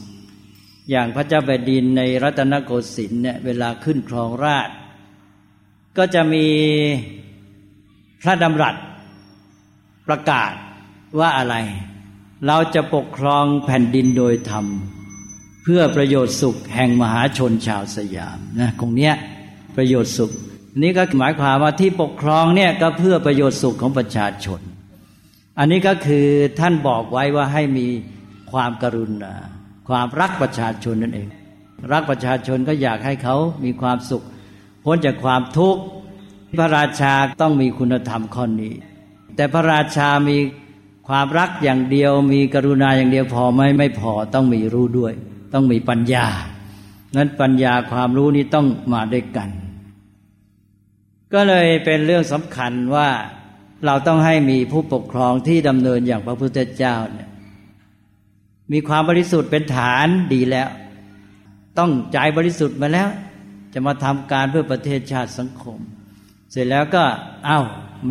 อย่างพระเจ้าแผ่นดินในรัตนโกสินทร์เนี่ยเวลาขึ้นครองราช ก็จะมีพระดำรัสประกาศว่าอะไร เราจะปกครองแผ่นดินโดยธรรม เพื่อประโยชน์สุขแห่งมหาชนชาวสยามนะตรงเนี้ยประโยชน์สุข นี้ก็หมายความว่าที่ปกครองเนี่ยก็เพื่อประโยชน์สุขของประชาชน อันนี้ก็คือท่านบอกไว้ว่าให้มีความกรุณา ความรักประชาชนนั่นเอง รักประชาชนก็อยากให้เขามีความสุข พ้นจากความทุกข์พระราชาต้องมีคุณธรรมข้อนี้ แต่พระราชามีความรักอย่างเดียว มีกรุณาอย่างเดียวพอไหมไม่พอต้องมีรู้ด้วย ต้องมีปัญญานั้นปัญญาความรู้นี้ต้องมาด้วยกัน ก็เลยเป็นเรื่องสำคัญว่า เราต้องให้มีผู้ปกครองที่ดำเนินอย่างพระพุทธเจ้าเนี่ยมีความบริสุทธิ์เป็นฐานดีแล้ว ต้องใจบริสุทธิ์มาแล้ว จะมาทำการเพื่อประเทศชาติสังคม เสร็จแล้วก็เอา้า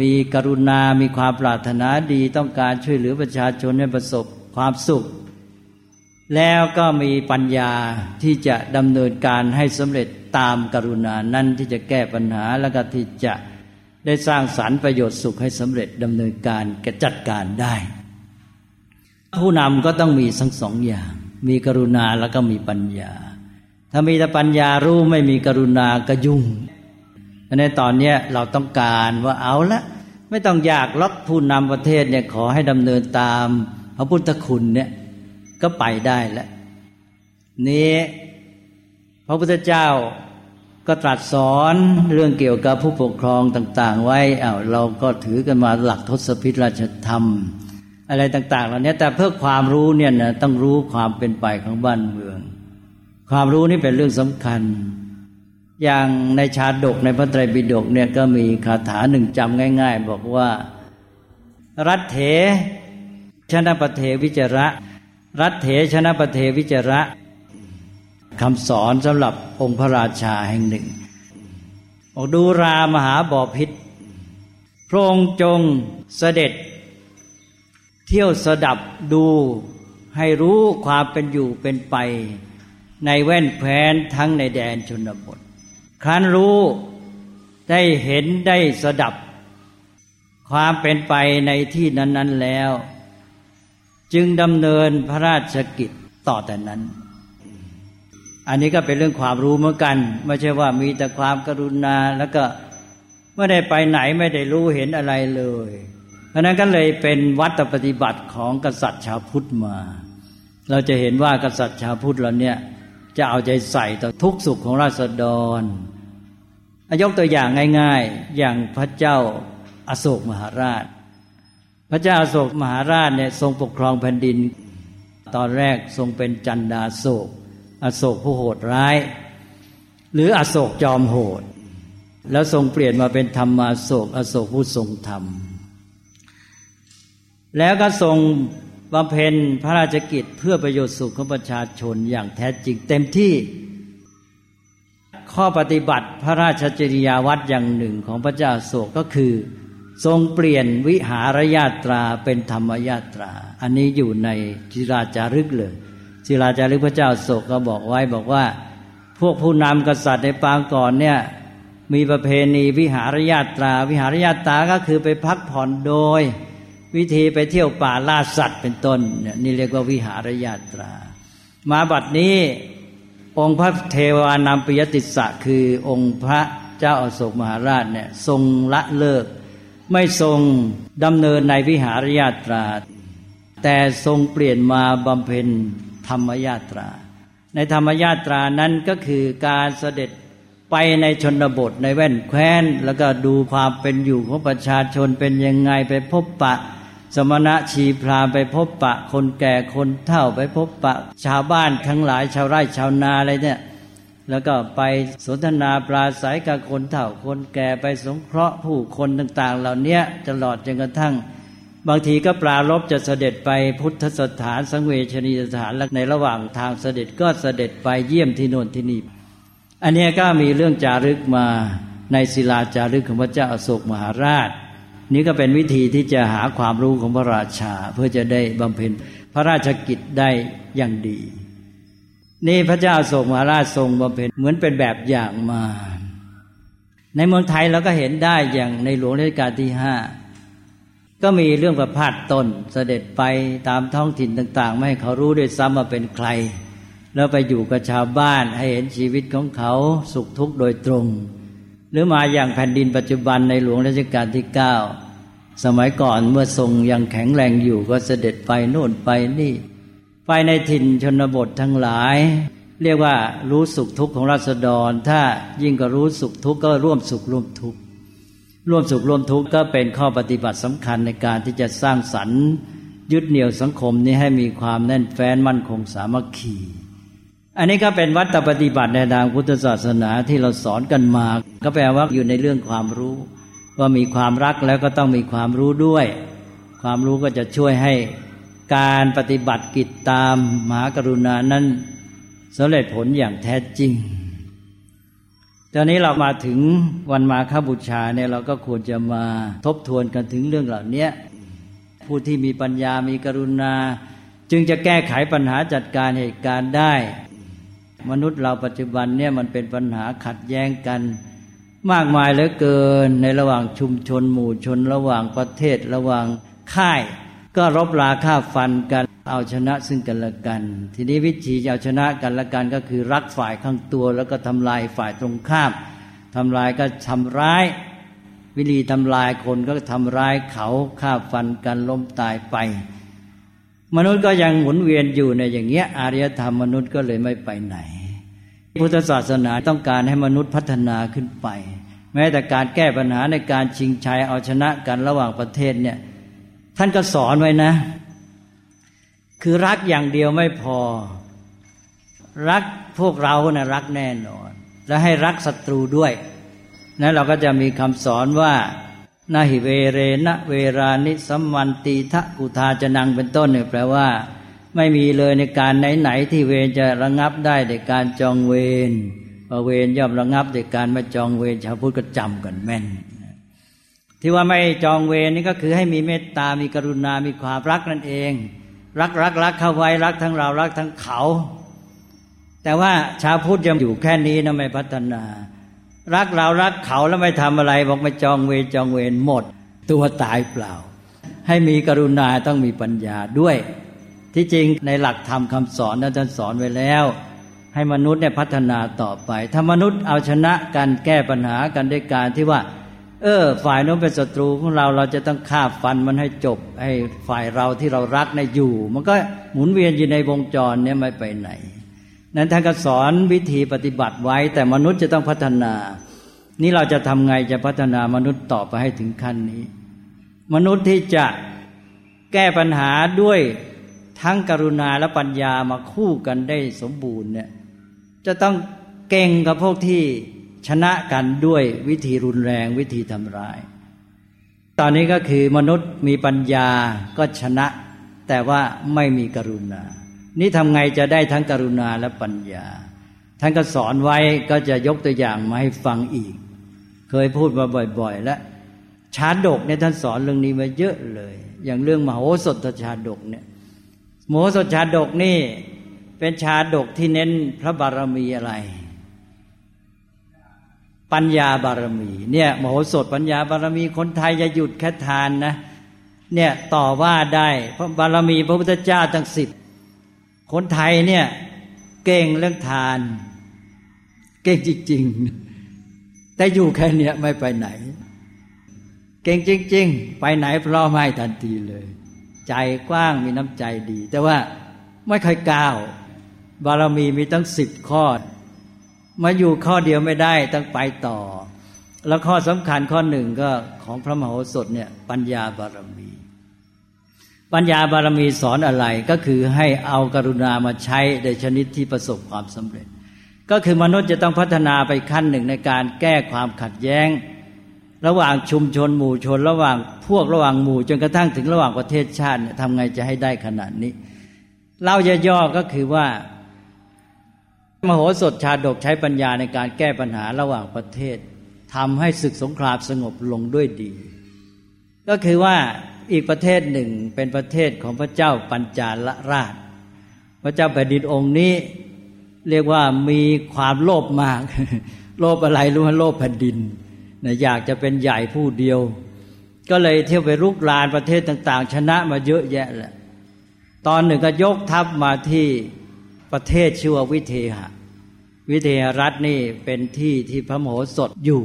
มีกรุณา มีความปรารถนาดีต้องการช่วยเหลือประชาชนให้ประสบความสุข แล้วก็มีปัญญาที่จะดำเนินการให้สำเร็จตามกรุณานั้นที่จะแก้ปัญหาแล้วก็ที่จะ ได้สร้างสารรค์ประโยชน์สุขให้สำเร็จดำเนินการกจัดการได้ ผู้นำก็ต้องมีทั้งสองอย่าง มีกรุณาแล้วก็มีปัญญา ถ้ามีแต่ปัญญารู้ไม่มีกรุณาก็ยุ่งในตอนนี้เราต้องการว่าเอาละไม่ต้องอยากล็อกผู้นำประเทศเนี่ยขอให้ดำเนินตามพระพุทธคุณเนี่ยก็ไปได้แล้วนี้พระพุทธเจ้า ก็ตรัสสอนเรื่องเกี่ยวกับผู้ปกครองต่าง ๆ ไว้อา้าวเราก็ถือกันมาหลักทศพิธราชธรรม อะไรต่าง ๆ เหล่านี้แต่เพื่อความรู้เนี่ยนะต้องรู้ความเป็นไปของบ้านเมือง ความรู้นี่เป็นเรื่องสำคัญ อย่างในชาดกในพระไตรปิฎกเนี่ยก็มีคาถาหนึ่งจำง่าย ๆ บอกว่า รัตเถชนะปเทวิจระ รัตเถชนะปเทวิจระ คำสอนสำหรับองค์พระราชาแห่งหนึ่งบอกดูรามหาบอพิษพระองค์จงเสด็จ เที่ยวสดับดูให้รู้ความเป็นอยู่เป็นไป ในแว่นแคว้นทั้งในแดนชนบท ครั้นรู้ได้เห็นได้สดับ ความเป็นไปในที่นั้น ๆแล้ว จึงดำเนินพระราชกิจต่อแต่นั้น อันนี้ก็เป็นเรื่องความรู้เหมือนกัน ไม่ใช่ว่ามีแต่ความกรุณาแล้วก็ไม่ได้ไปไหนไม่ได้รู้เห็นอะไรเลย เพราะนั้นก็เลยเป็นวัตปฏิบัติของกษัตริย์ชาวพุทธมา เราจะเห็นว่ากษัตริย์ชาวพุทธเราเนี่ยจะเอาใจใส่ต่อทุกสุขของราษฎรยกตัวอย่างง่าย ๆ อย่างพระเจ้าอาโศกมหาราช พระเจ้าอาโศกมหาราชเนี่ยทรงปกครองแผ่นดิน ตอนแรกทรงเป็นจันดาโศก อโศกผู้โหดร้าย หรืออโศกจอมโหด แล้วทรงเปลี่ยนมาเป็นธรรมาโศก อโศกผู้ทรงธรรม แล้วก็ทรงบำเพ็ญพระราชกิจเพื่อประโยชน์สุขของประชาชนอย่างแท้จริงเต็มที่ ข้อปฏิบัติพระราชจริยาวัดอย่างหนึ่งของพระเจ้าโศกก็คือ ทรงเปลี่ยนวิหารญาตราเป็นธรรมญาตรา อันนี้อยู่ในจิราจารึกเลย ศิลาจารึกพระเจ้าโศกก็บอกไว้บอกว่า พวกผู้นำกษัตริย์ในปางก่อนเนี่ยมีประเพณีวิหารญาตรา วิหารญาตราก็คือไปพักผ่อนโดย วิธีไปเที่ยวป่าล่าสัตว์เป็นต้นเนี่ยนี่เรียกว่าวิหารญาตรา มาบัดนี้องค์พระเทวานามปิยติสะคือองค์พระเจ้าอโศกมหาราชเนี่ยทรงละเลิก ไม่ทรงดำเนินในวิหารญาตรา แต่ทรงเปลี่ยนมาบำเพ็ญ ธรรมยาตรา ในธรรมยาตรานั้นก็คือการเสด็จไปในชนบทในแว่นแคว้น แล้วก็ดูความเป็นอยู่ของประชาชนเป็นยังไงไปพบปะ สมณะชีพรามไปพบปะ คนแก่คนเฒ่าไปพบปะ ชาวบ้านทั้งหลายชาวไร่ชาวนาอะไรเนี่ยแล้วก็ไปสนทนาปราศัยกับคนเฒ่าคนแก่ไปสงเคราะห์ผู้คนต่าง ๆ เหล่านี้ตลอดจนกระทั่ง บางทีก็ปลารบจะเสด็จไปพุทธสถานสังเวชนียสถานและในระหว่างทางเสด็จก็เสด็จไปเยี่ยมที่โน่นที่นี่ อันนี้ก็มีเรื่องจารึกมาในศิลาจารึกของพระเจ้าอโศกมหาราช นี้ก็เป็นวิธีที่จะหาความรู้ของพระราชา เพื่อจะได้บำเพ็ญพระราชกิจได้อย่างดี นี่พระเจ้าอโศกมหาราชทรงบำเพ็ญเหมือนเป็นแบบอย่างมา ในเมืองไทยเราก็เห็นได้อย่างในหลวงรัชกาลที่ห้า ก็มีเรื่องประพาสตนเสด็จไปตามท้องถิ่นต่าง ๆ ไม่ให้เขารู้ด้วยซ้ำว่าเป็นใคร แล้วไปอยู่กับชาวบ้านให้เห็นชีวิตของเขาสุขทุกข์โดยตรง หรือมาอย่างแผ่นดินปัจจุบันในหลวงรัชกาลที่เก้าสมัยก่อนเมื่อทรงยังแข็งแรงอยู่ก็เสด็จไปโน่นไปนี่ ไปในถิ่นชนบททั้งหลาย เรียกว่ารู้สุขทุกข์ของราษฎร ถ้ายิ่งก็รู้สุขทุกข์ก็ร่วมสุขร่วมทุกข์ ร่วมสุขร่วมทุกข์ก็เป็นข้อปฏิบัติสำคัญในการที่จะสร้างสรรค์ยึดเหนี่ยวสังคมนี้ให้มีความแน่นแฟ้นมั่นคงสามัคคี อันนี้ก็เป็นวัตถปฏิบัติในทางพุทธศาสนาที่เราสอนกันมา ก็แปลว่าอยู่ในเรื่องความรู้ ว่ามีความรักแล้วก็ต้องมีความรู้ด้วย ความรู้ก็จะช่วยให้การปฏิบัติกิจตามมหากรุณานั้นสำเร็จผลอย่างแท้จริง ตอนนี้เรามาถึงวันมาฆบูชาเนี่ยเราก็ควรจะมาทบทวนกันถึงเรื่องเหล่านี้ผู้ที่มีปัญญามีกรุณา จึงจะแก้ไขปัญหาจัดการเหตุการณ์ได้ มนุษย์เราปัจจุบันเนี่ยมันเป็นปัญหาขัดแย้งกัน มากมายเหลือเกินในระหว่างชุมชนหมู่ชน ระหว่างประเทศระหว่างค่าย ก็รบราฆ่าฟันกัน เอาชนะซึ่งกันและกัน ทีนี้วิธีจะเอาชนะกันและกันก็คือรักฝ่ายข้างตัว แล้วก็ทำลายฝ่ายตรงข้ามทำลายก็ทำร้าย วิธีทำลายคนก็ทำร้ายเขาฆ่าฟันกันล้มตายไป มนุษย์ก็ยังหมุนเวียนอยู่ในอย่างเงี้ยอารยธรรมมนุษย์ก็เลยไม่ไปไหน พุทธศาสนาต้องการให้มนุษย์พัฒนาขึ้นไป แม้แต่การแก้ปัญหาในการชิงชัยเอาชนะกันระหว่างประเทศเนี่ยท่านก็สอนไว้นะ คือรักอย่างเดียวไม่พอ รักพวกเรานะ่ะรักแน่นอน และให้รักศัตรูด้วยนั้นเราก็จะมีคำสอนว่านาหิเวเรนะเวรานิสัมวันตีทะกุทาจนังเป็นต้นเนี่ยแปลว่า ไม่มีเลยในการไหนๆที่เวรจะระงับได้ในการจองเวรเวรย่อมระงับในการมาจองเวรชาวพุทธก็จำกันแม่น ที่ว่าไม่จองเวรนี่ก็คือให้มีเมตตามีกรุณา มีความรักนั่นเอง รักรักรักเข้าไว้รักทั้งเรารักทั้งเขา แต่ว่าชาวพุทธยังอยู่แค่นี้นะไม่พัฒนา รักเรารักเขาแล้วไม่ทำอะไร บอกไม่จองเวรจองเวรหมด ตัวตายเปล่า ให้มีกรุณาต้องมีปัญญาด้วย ที่จริงในหลักธรรมคาสอนนั้นท่านสอนไว้แล้ว ให้มนุษย์เนี่ยพัฒนาต่อไป ถ้ามนุษย์เอาชนะกันแก้ปัญหากันด้วยการที่ว่า เออ ฝ่ายโน้นเป็นศัตรูของเราเราจะต้องฆ่าฟันมันให้จบให้ฝ่ายเราที่เรารักในอยู่ มันก็หมุนเวียนอยู่ในวงจรเนี่ยไม่ไปไหน นั้นท่านก็สอนวิธีปฏิบัติไว้ แต่มนุษย์จะต้องพัฒนา นี่เราจะทำไงจะพัฒนามนุษย์ต่อไปให้ถึงขั้นนี้ มนุษย์ที่จะแก้ปัญหาด้วยทั้งกรุณาและปัญญามาคู่กันได้สมบูรณ์เนี่ยจะต้องเก่งกับพวกที่ ชนะกันด้วยวิธีรุนแรงวิธีทำร้าย ตอนนี้ก็คือมนุษย์มีปัญญาก็ชนะ แต่ว่าไม่มีกรุณา นี่ทำไงจะได้ทั้งกรุณาและปัญญา ท่านก็สอนไว้ก็จะยกตัวอย่างมาให้ฟังอีก เคยพูดมาบ่อย ๆ แล้วชาดกเนี่ยท่านสอนเรื่องนี้มาเยอะเลย อย่างเรื่องมโหสถชาดกเนี่ยมโหสถชาดกนี่เป็นชาดกที่เน้นพระบารมีอะไร ปัญญาบารมีเนี่ยมโหสถปัญญาบารมีคนไทยจะหยุดแค่ทานนะเนี่ยต่อว่าได้เพราะบารมีพระพุทธเจ้าทั้งสิบคนไทยเนี่ยเก่งเรื่องทาน เก่งจริงๆ แต่อยู่แค่เนี้ยไม่ไปไหน เก่งจริง ๆ ไปไหนพราะไม่ทันทีเลย ใจกว้างมีน้ำใจดี แต่ว่าไม่ค่อยก้าว บารมีมีตั้งสิบข้อ มาอยู่ข้อเดียวไม่ได้ต้องไปต่อ แล้วข้อสำคัญข้อหนึ่งก็ของพระมโหสถเนี่ยปัญญาบารมี ปัญญาบารมีสอนอะไรก็คือให้เอากรุณามาใช้ในชนิดที่ประสบความสำเร็จ ก็คือมนุษย์จะต้องพัฒนาไปขั้นหนึ่งในการแก้ความขัดแย้ง ระหว่างชุมชนหมู่ชน ระหว่างพวกระหว่างหมู่จนกระทั่งถึงระหว่างประเทศชาติทำไงจะให้ได้ขนาดนี้เล่าย่อๆก็คือว่า มโหสถชาดกใช้ปัญญาในการแก้ปัญหาระหว่างประเทศทำให้ศึกสงครามสงบลงด้วยดี ก็คือว่าอีกประเทศหนึ่งเป็นประเทศของพระเจ้าปัญจาลราช พระเจ้าแผ่นดินองค์นี้ เรียกว่ามีความโลภมาก โลภอะไรรู้ไหมโลภแผ่นดินนะอยากจะเป็นใหญ่ผู้เดียว ก็เลยเที่ยวไปรุกรานประเทศต่าง ๆ ชนะมาเยอะแยะแหละตอนหนึ่งก็ยกทัพมาที่ประเทศชื่อว่าวิเทหะ วิเทหรัฐนี่เป็นที่ที่พระมโหสถอยู่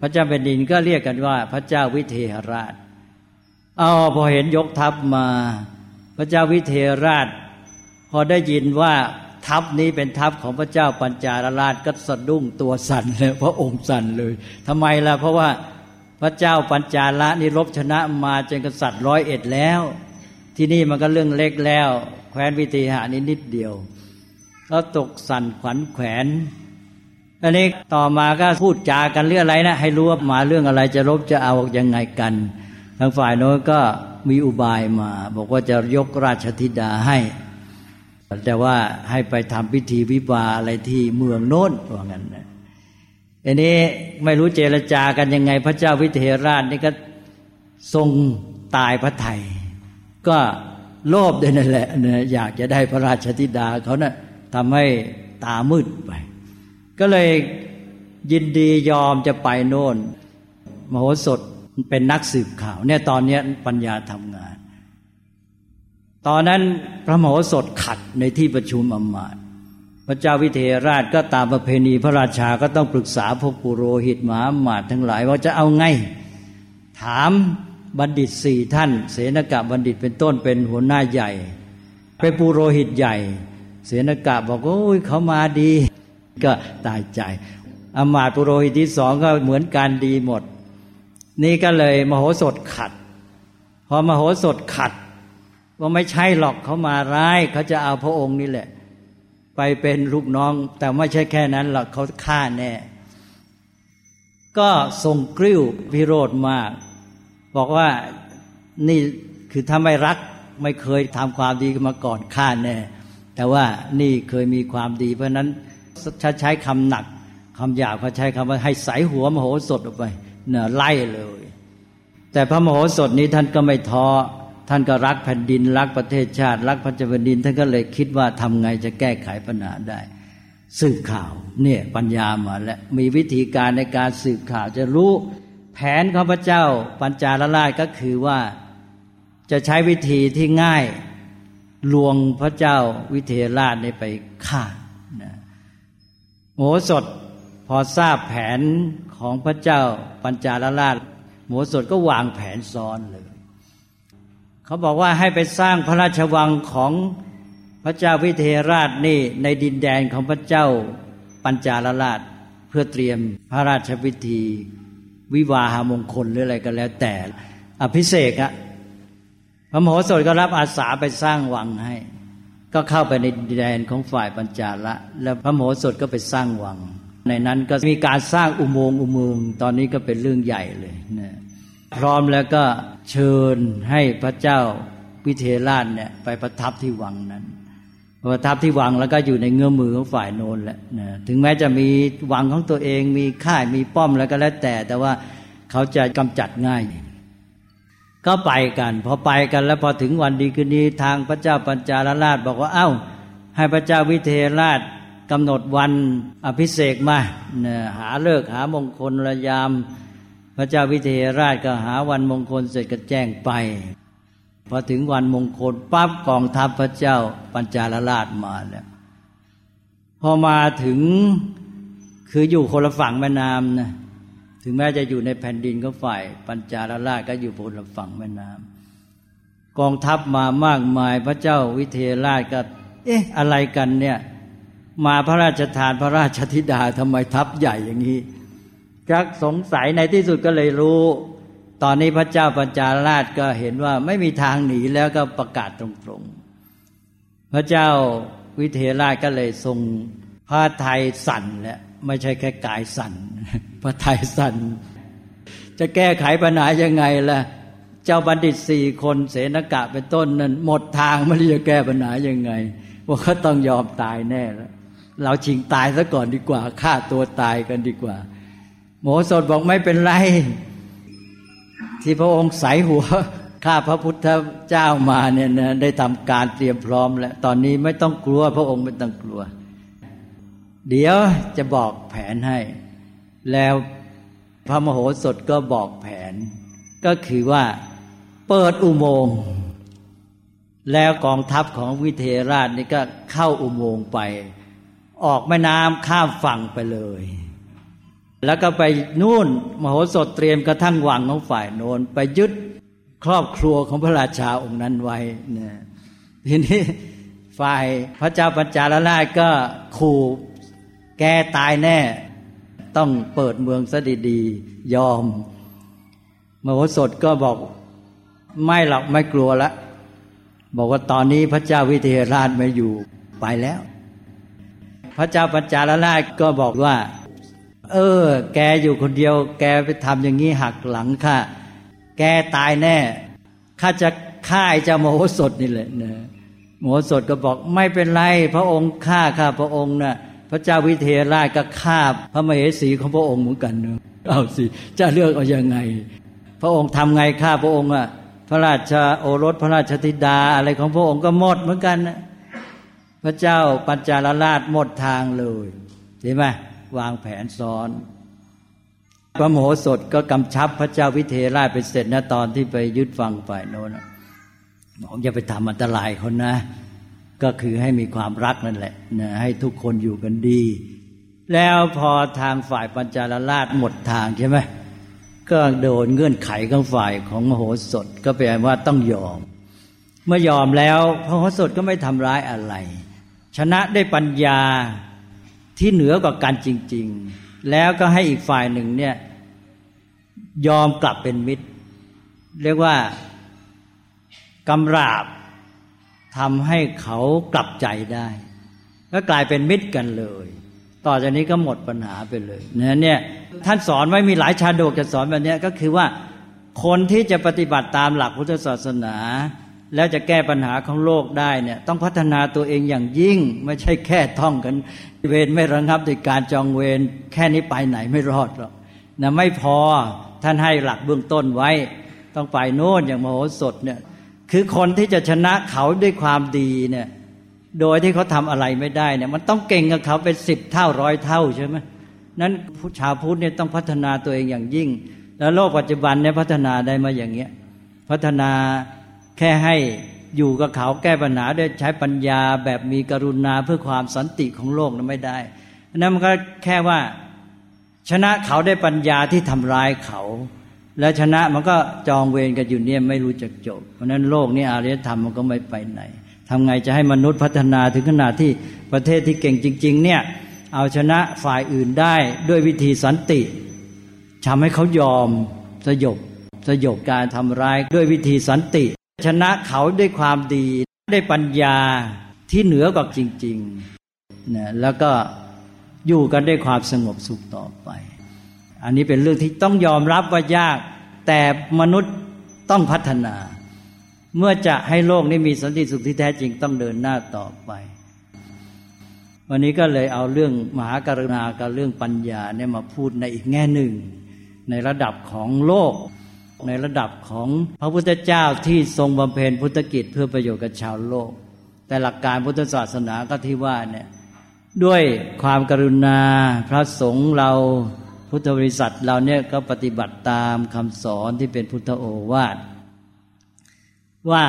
พระเจ้าแผ่นดินก็เรียกกันว่า พระเจ้าวิเทหราชเอาพอเห็นยกทัพมา พระเจ้าวิเทหราช พอได้ยินว่าทัพนี้เป็นทัพของพระเจ้าปัญจาราชก็สะดุ้งตัวสั่นเลยพระองค์สั่นเลยทำไมล่ะเพราะว่าพระเจ้าปัญจาละนี่รบชนะมาจนกษัตริย์ร้อยเอ็ดแล้ว ที่นี่มันก็เรื่องเล็กแล้ว แคว้นวิธีหานี่นิดเดียว แล้วตกสั่นขวัญแขวนอันนี้ต่อมาก็พูดจากันเรื่องอะไรนะ ให้รู้ว่ามาเรื่องอะไรจะรบจะเอายังไงกัน ทางฝ่ายโน้นก็มีอุบายมา บอกว่าจะยกราชธิดาให้ แต่ว่าให้ไปทำพิธีวิวาอะไรที่เมืองโน้นว่างั้นนะอันนี้ไม่รู้เจรจากันยังไง พระเจ้าวิเทหราชนี่ก็ทรงตายพระไทยก็โลภด้วยนั่นแหละอยากจะได้พระราชธิดาเขานะ่ะ ทำให้ตามืดไป ก็เลยยินดียอมจะไปโน่น มโหสถเป็นนักสืบข่าว เนี่ยตอนนี้ปัญญาทำงาน ตอนนั้นพระมโหสถขัดในที่ประชุมอมาตพระเจ้าวิเทหราชก็ตามประเพณีพระราชาก็ต้องปรึกษาพวกปุโรหิตมหาหมาตทั้งหลาย ว่าจะเอาไง ถามบัณฑิตสี่ท่าน เสนกะบัณฑิตเป็นต้นเป็นหัวหน้าใหญ่ เป็นปุโรหิตใหญ่ เสนกะบอกโอ้ยเขามาดี ก็ตายใจอมาตปุโรหิตที่สองก็เหมือนการดีหมด นี่ก็เลยมโหสถขัด พอมโหสถขัดว่าไม่ใช่หรอกเขามาร้ายเขาจะเอาพระองค์นี่แหละ ไปเป็นลูกน้อง แต่ไม่ใช่แค่นั้นหรอกเขาฆ่าแน่ ก็ส่งกริ้วพิโรธมาก บอกว่านี่คือถ้าไม่รักไม่เคยทำความดีมาก่อนฆ่าแน่ แต่ว่านี่เคยมีความดี เพราะนั้นช้ใช้คำหนักคำหยาบเขาใช้คำว่าให้ใสหัวมโหสถออกไปเน่ยไล่เลย แต่พระมโหสถนี้ท่านก็ไม่ท้อท่านก็รักแผ่นดินรักประเทศชาติ รักพระเจ้าแผ่นดิน ท่านก็เลยคิดว่าทำไงจะแก้ไขปัญหาได้สืบข่าวเนี่ยปัญญามาแล้วมีวิธีการในการสืบข่าวจะรู้แผนของพระเจ้าปัญจาลราชก็คือว่าจะใช้วิธีที่ง่าย ลวงพระเจ้าวิเทหราชไปฆ่านะโหสดพอทราบแผนของพระเจ้าปัญจาลราชโหสดก็วางแผนซ้อนเลย เขาบอกว่าให้ไปสร้างพระราชวังของพระเจ้าวิเทหราชนี่ในดินแดนของพระเจ้าปัญจาลราชเพื่อเตรียมพระราชพิธี วิวาหามงคลหรืออะไรก็แล้วแต่ อภิเษกอะ ระมโหสถก็รับอาสาไปสร้างวังให้ ก็เข้าไปในแดนของฝ่ายปัญจาละ แล้วพระมโหสถก็ไปสร้างวัง ในนั้นก็มีการสร้างอุโมงค์อุโมงค์ตอนนี้ก็เป็นเรื่องใหญ่เลยนะพร้อมแล้วก็เชิญให้พระเจ้าวิเทราชเนี่ยไปประทับที่วังนั้นประทับที่วังแล้วก็อยู่ในเงื้อมือของฝ่ายโน้นแหละนะถึงแม้จะมีวังของตัวเองมีค่ายมีป้อมแล้วก็แล้วแต่ แต่ว่าเขาจะกำจัดง่าย ก็ไปกัน พอไปกันแล้วพอถึงวันดีคืนนี้ทางพระเจ้าปัญจาลราชบอกว่าเอา้า ให้พระเจ้าวิเทหราชกำหนดวันอภิเษกมาหาเลิกหามงคลระยาม พระเจ้าวิเทหราชก็หาวันมงคลเสร็จก็แจ้งไปพอถึงวันมงคลปั๊บกองทัพพระเจ้าปัญจาลราชมาแล้วพอมาถึงคืออยู่คนละฝั่งแม่น้ำนะ ถึงแม้จะอยู่ในแผ่นดินก็ฝ่ายปัญจาลราชก็อยู่คนฝั่งแม่น้ำกองทัพมามากมายพระเจ้าวิเทหราชก็ เอ๊ะอะไรกันเนี่ย มาพระราชทานพระราชธิดาทำไมทัพใหญ่อย่างนี้จักสงสัยในที่สุดก็เลยรู้ ตอนนี้พระเจ้าปัญจาราชก็เห็นว่าไม่มีทางหนีแล้วก็ประกาศตรงๆ พระเจ้าวิเทหราชก็เลยทรงพระไทยสั่นแหละ ไม่ใช่แค่กายสั่นพระไทยสั่นจะแก้ไขปัญหายังไงล่ะ เจ้าบัณฑิตสี่คนเสนกะเป็นต้นนั้นหมดทางไม่รู้จะแก้ปัญหายังไงว่าเขาต้องยอมตายแน่แล้วเราชิงตายซะก่อนดีกว่าฆ่าตัวตายกันดีกว่า โมสดบอกไม่เป็นไร ที่พระองค์ใสหัวข้าพระพุทธเจ้ามาเนี่ยนะได้ทำการเตรียมพร้อมแล้ว ตอนนี้ไม่ต้องกลัวพระองค์ไม่ต้องกลัว เดี๋ยวจะบอกแผนให้ แล้วพระมโหสถก็บอกแผน ก็คือว่าเปิดอุโมงค์แล้วกองทัพของวิเทราชนี่ก็เข้าอุโมงค์ไป ออกแม่น้ำข้ามฝั่งไปเลย แล้วก็ไปนู่นมโหสถเตรียมกระทั่งวังของฝ่ายโนนไปยึดครอบครัวของพระราชาองค์นั้นไว้เนี่ยทีนี้ฝ่ายพระเจ้าปัญจาลราชก็ขู่ แกตายแน่ ต้องเปิดเมืองซะดีๆ ยอม มโหสถก็บอก ไม่หรอกไม่กลัวละบอกว่าตอนนี้พระเจ้าวิเทหราชไม่อยู่ไปแล้ว พระเจ้าปัญจาลราชก็บอกว่า เออ แกอยู่คนเดียว แกไปทำอย่างนี้หักหลังข้าแกตายแน่ข้าจะฆ่าไอ้เจ้าโมโหสถนี่แหละนะโมโหสถก็บอกไม่เป็นไร พระองค์ฆ่าข้าพระองค์นะ่ะ พระเจ้าวิเทหราชก็ฆ่าพระมเหสีของพระองค์เหมือนกันเนอะเอาสิจะเลือกเอาอยัางไง พระองค์ทำไงฆ่าพระองค์อะพระราชโอรสพระราชธิดาอะไรของพระองค์ก็หมดเหมือนกันนะพระเจ้าปัญจาลราชหมดทางเลยเห็นไหมวางแผนซ้อน พระโมโหสถก็กำชับพระเจ้าวิเทหราชไปเสร็จนะตอนที่ไปยึดฟังฝ่ายโน้นบอกอย่าไปทำอันตรายคนนะ ก็คือให้มีความรักนั่นแหละนะให้ทุกคนอยู่กันดี แล้วพอทางฝ่ายปัญจาลราชหมดทางใช่ไหมก็โดนเงื่อนไขของฝ่ายของมโหสถก็แปลว่าต้องยอม เมื่อยอมแล้วพระโหสถก็ไม่ทำร้ายอะไร ชนะได้ปัญญาที่เหนือกว่ากันจริง ๆ แล้วก็ให้อีกฝ่ายหนึ่งเนี่ยยอมกลับเป็นมิตร เรียกว่ากำราบ ทำให้เขากลับใจได้ ก็กลายเป็นมิตรกันเลย ต่อจากนี้ก็หมดปัญหาไปเลยเนี่ยเนี่ยท่านสอนไว้มีหลายชาดกจะสอนแบบนี้ก็คือว่าคนที่จะปฏิบัติตามหลักพุทธศาสนา แล้วจะแก้ปัญหาของโลกได้เนี่ยต้องพัฒนาตัวเองอย่างยิ่ง ไม่ใช่แค่ท่องกัน เวรไม่ระงับด้วยการจองเวรแค่นี้ไปไหนไม่รอดหรอกนะไม่พอท่านให้หลักเบื้องต้นไว้ ต้องไปโน่นอย่างมโหสถเนี่ย คือคนที่จะชนะเขาด้วยความดีเนี่ย โดยที่เขาทำอะไรไม่ได้เนี่ย มันต้องเก่งกับเขาเป็นสิบเท่าร้อยเท่าใช่ไหมนั้นผู้ชาวพุทธเนี่ยต้องพัฒนาตัวเองอย่างยิ่ง แล้วโลกปัจจุบันเนี่ยพัฒนาได้มาอย่างเงี้ย พัฒนาแค่ให้อยู่กับเขาแก้ปัญหาด้วยใช้ปัญญาแบบมีกรุณาเพื่อความสันติของโลกนั้นไม่ได้นั้นมันก็แค่ว่าชนะเขาได้ปัญญาที่ทำร้ายเขา แล้วชนะมันก็จองเวรกันอยู่เนี่ยไม่รู้จักจบ เพราะนั้นโลกนี้อารยธรรมมันก็ไม่ไปไหนทำไงจะให้มนุษย์พัฒนาถึงขนาดที่ประเทศที่เก่งจริง ๆ เนี่ย เอาชนะฝ่ายอื่นได้ด้วยวิธีสันติทำให้เขายอมสยบสยบการทำร้ายด้วยวิธีสันติ ชนะเขาด้วยความดีได้ปัญญาที่เหนือกว่าจริงๆนะแล้วก็อยู่กันด้วยความสงบสุขต่อไป อันนี้เป็นเรื่องที่ต้องยอมรับว่ายาก แต่มนุษย์ต้องพัฒนา เมื่อจะให้โลกนี้มีสันติสุขที่แท้จริงต้องเดินหน้าต่อไป วันนี้ก็เลยเอาเรื่องมหาการุณากับเรื่องปัญญาเนี่ยมาพูดในอีกแง่หนึ่ง ในระดับของโลก ในระดับของพระพุทธเจ้าที่ทรงบำเพ็ญพุทธกิจเพื่อประโยชน์กับชาวโลก แต่หลักการพุทธศาสนาก็ที่ว่าเนี่ยด้วยความกรุณาพระสงฆ์เรา พุทธบริษัทเราเนี่ยก็ปฏิบัติตามคำสอนที่เป็นพุทธโอวาทว่า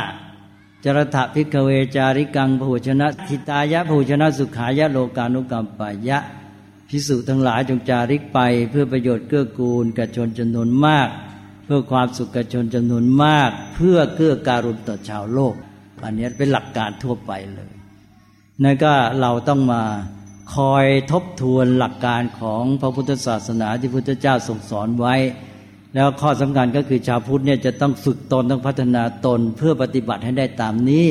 จรถะพิกเวจาริกังผูชนะทิตายะผูชนะสุขายะโลกานุกรรมปายะพิสุทั้งหลายจงจาริกไป เพื่อประโยชน์เกื้อกูลกับชนจำนวนมาก เพื่อความสุขกับชนจำนวนมาก เพื่อเกื้อการุณต่อชาวโลก อันนี้เป็นหลักการทั่วไปเลยนั่นก็เราต้องมา คอยทบทวนหลักการของพระพุทธศาสนาที่พุทธเจ้าทรงสอนไว้ แล้วข้อสำคัญก็คือชาวพุทธเนี่ยจะต้องฝึกตนต้องพัฒนาตนเพื่อปฏิบัติให้ได้ตามนี้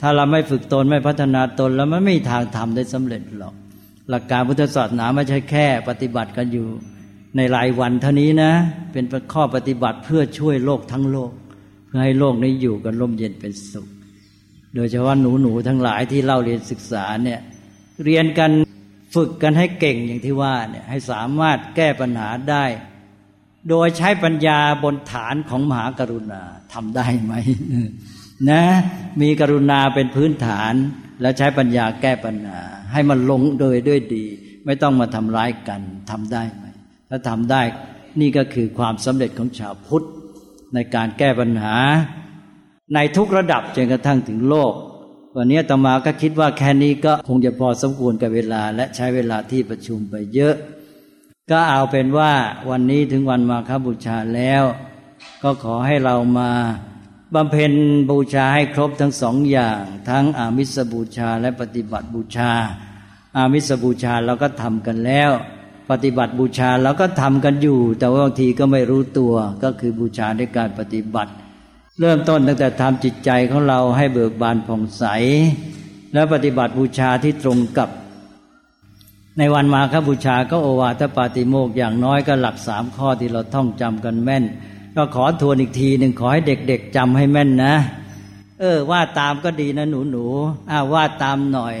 ถ้าเราไม่ฝึกตนไม่พัฒนาตนแล้วมันไม่มีทางทำได้สำเร็จหรอก หลักการพุทธศาสนาไม่ใช่แค่ ปฏิบัติกันอยู่ ในรายวันเท่านี้นะ เป็นข้อปฏิบัติเพื่อช่วยโลกทั้งโลก เพื่อให้โลกนี้อยู่กันร่มเย็นเป็นสุข โดยเฉพาะหนูหนูทั้งหลายที่เล่าเรียนศึกษาเนี่ย เรียนกันฝึกกันให้เก่งอย่างที่ว่าเนี่ยให้สามารถแก้ปัญหาได้ โดยใช้ปัญญาบนฐานของมหากรุณาทำได้ไหมนะมีกรุณาเป็นพื้นฐาน แล้วใช้ปัญญาแก้ปัญหา ให้มันลงโดยด้วยดี ไม่ต้องมาทำร้ายกันทำได้ไหมถ้าทำได้นี่ก็คือความสำเร็จของชาวพุทธในการแก้ปัญหา ในทุกระดับจนกระทั่งถึงโลก วันนี้ตมาก็คิดว่าแค่นี้ก็คงจะพอสมควรกับเวลา และใช้เวลาที่ประชุมไปเยอะ ก็เอาเป็นว่าวันนี้ถึงวันมาคบูชาแล้ว ก็ขอให้เรามาบำเพ็ญบูชาให้ครบทั้งสองอย่าง ทั้งอามิสบูชาและปฏิบัติบูชา อามิสบูชาเราก็ทำกันแล้วปปฏิบัติบูชาเราก็ทำกันอยู่ แต่ว่าบางทีก็ไม่รู้ตัวก็คือบูชาด้วยการปฏิบัติ เริ่มต้นตั้งแต่ทำจิตใจของเราให้เบิกบานผ่องใส แล้วปฏิบัติบูชาที่ตรงกับ ในวันมาคบูชาก็โอวาทปาติโมกอย่างน้อยก็หลักสามข้อที่เราท่องจำกันแม่น ก็ขอทวนอีกทีหนึ่งขอให้เด็กๆจำให้แม่นนะ เออว่าตามก็ดีนะหนูหนูอ้าว่าตามหน่อย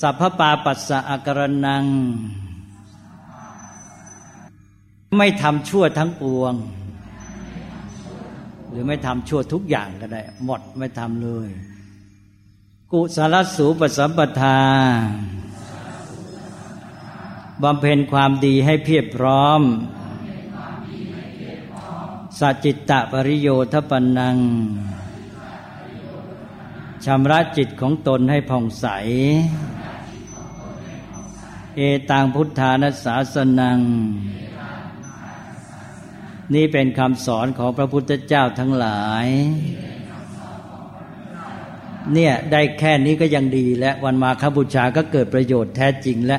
สัพพปาปัสสะอาการนัง ไม่ทำชั่วทั้งปวง หรือไม่ทำชั่วทุกอย่างก็ได้ หมดไม่ทำเลย กุศลสูปสัมปทาบำเพ็ญความดีให้เพียบพร้อม สัจจิตตปริโยทปนัง ชำระจิตของตนให้ผ่องใส เอตังพุทธานัสสาสนัง นี่เป็นคำสอนของพระพุทธเจ้าทั้งหลาย เนี่ยได้แค่นี้ก็ยังดีและวันมาคบูชาก็เกิดประโยชน์แท้จริงและ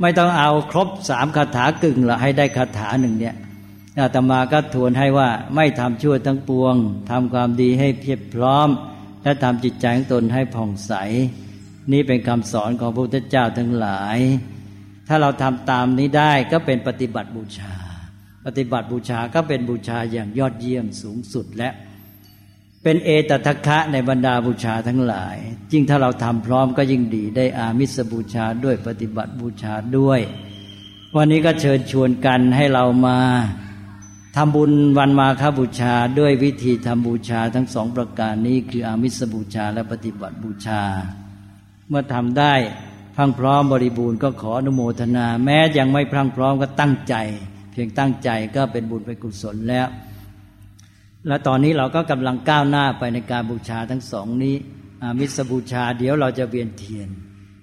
ไม่ต้องเอาครบสามคาถากึ่งละให้ได้คาถาหนึ่งเนี่ยอาตมาก็ทวนให้ว่าไม่ทำชั่วทั้งปวงทำความดีให้เพียบพร้อม และทำจิตใจของตนให้ผ่องใส นี่เป็นคำสอนของพระพุทธเจ้าทั้งหลาย ถ้าเราทำตามนี้ได้ก็เป็นปฏิบัติบูชา ปฏิบัติบูชาก็เป็นบูชาอย่างยอดเยี่ยมสูงสุดและ เป็นเอตทัคคะในบรรดาบูชาทั้งหลายยิ่งถ้าเราทำพร้อมก็ยิ่งดีได้อามิสบูชาด้วยปฏิบัติบูชาด้วย วันนี้ก็เชิญชวนกันให้เรามาทำบุญวันมาคบูชาด้วยวิธีทำบูชาทั้งสองประการนี้คืออามิสบูชาและปฏิบัติบูชา เมื่อทำได้พรังพร้อมบริบูรณ์ก็ขออนุโมทนา แม้ยังไม่พรังพร้อมก็ตั้งใจ พียงตั้งใจก็เป็นบุญเป็นกุศลแล้ว และตอนนี้เราก็กำลังก้าวหน้าไปในการบูชาทั้งสองนี้ อามิสบูชา เดี๋ยวเราจะเวียนเทียน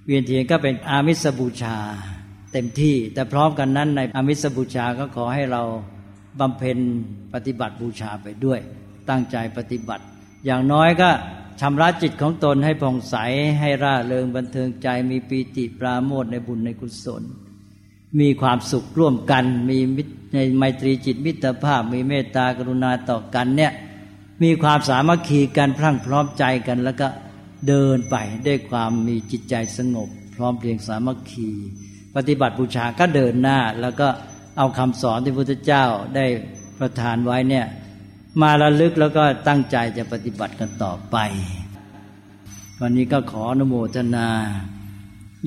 เวียนเทียนก็เป็นอามิสบูชาเต็มที่ แต่พร้อมกันนั้นในอามิสบูชาก็ขอให้เราบำเพ็ญปฏิบัติบูชาไปด้วย ตั้งใจปฏิบัติ อย่างน้อยก็ชำระจิตของตนให้ผ่องใสให้ร่าเริงบันเทิงใจมีปีติปราโมทในบุญในกุศล มีความสุขร่วมกัน มีในไมตรีจิตมิตรภาพ มีเมตตากรุณาต่อกันเนี่ย มีความสามัคคีกันพรั่งพร้อมใจกันแล้วก็เดินไปด้วยความมีจิตใจสงบ พร้อมเพียงสามัคคี ปฏิบัติบูชาก็เดินหน้า แล้วก็เอาคำสอนที่พระพุทธเจ้าได้ประทานไว้เนี่ย มาระลึกแล้วก็ตั้งใจจะปฏิบัติกันต่อไป วันนี้ก็ขออนุโมทนา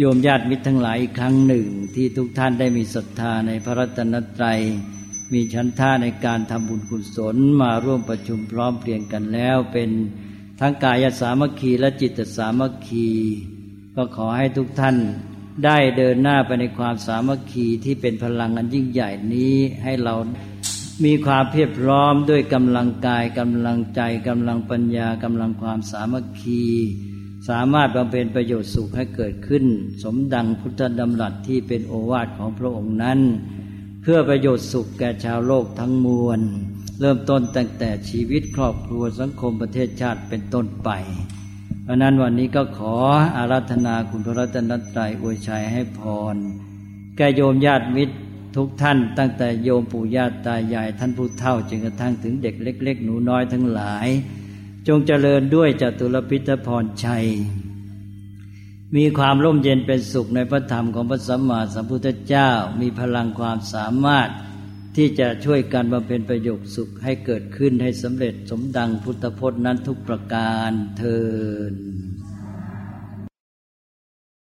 โยมญาติมิตรทั้งหลายอีกครั้งหนึ่ง ที่ทุกท่านได้มีศรัทธาในพระรัตนตรัย มีชั้นท่าในการทำบุญกุศลมาร่วมประชุมพร้อมเพรียงกันแล้ว เป็นทั้งกายสามัคคีและจิตสามัคคี ก็ขอให้ทุกท่านได้เดินหน้าไปในความสามัคคีที่เป็นพลังอันยิ่งใหญ่นี้ให้เรามีความเพียบพร้อมด้วยกำลังกายกำลังใจกำลังปัญญากำลังความสามัคคี สามารถบำเพ็ญประโยชน์สุขให้เกิดขึ้น สมดังพุทธดำรัสที่เป็นโอวาทของพระองค์นั้น เพื่อประโยชน์สุขแก่ชาวโลกทั้งมวล เริ่มต้นตั้งแต่ชีวิตครอบครัวสังคมประเทศชาติเป็นต้นไปเพราะนั้นวันนี้ก็ขออาราธนาคุณพระรัตนตรัยอวยชัยให้พร แก่โยมญาติมิตรทุกท่านตั้งแต่โยมปู่ย่าตายายท่านผู้เฒ่าจนกระทั่งถึงเด็กเล็ก ๆ หนูน้อยทั้งหลาย จงเจริญด้วยจตุรพิทพรชัย มีความร่มเย็นเป็นสุขในพระธรรมของพระสัมมาสัมพุทธเจ้า มีพลังความสามารถที่จะช่วยการบำเพ็ญประโยชน์สุขให้เกิดขึ้นให้สำเร็จสมดังพุทธพจน์นั้นทุกประการเทิน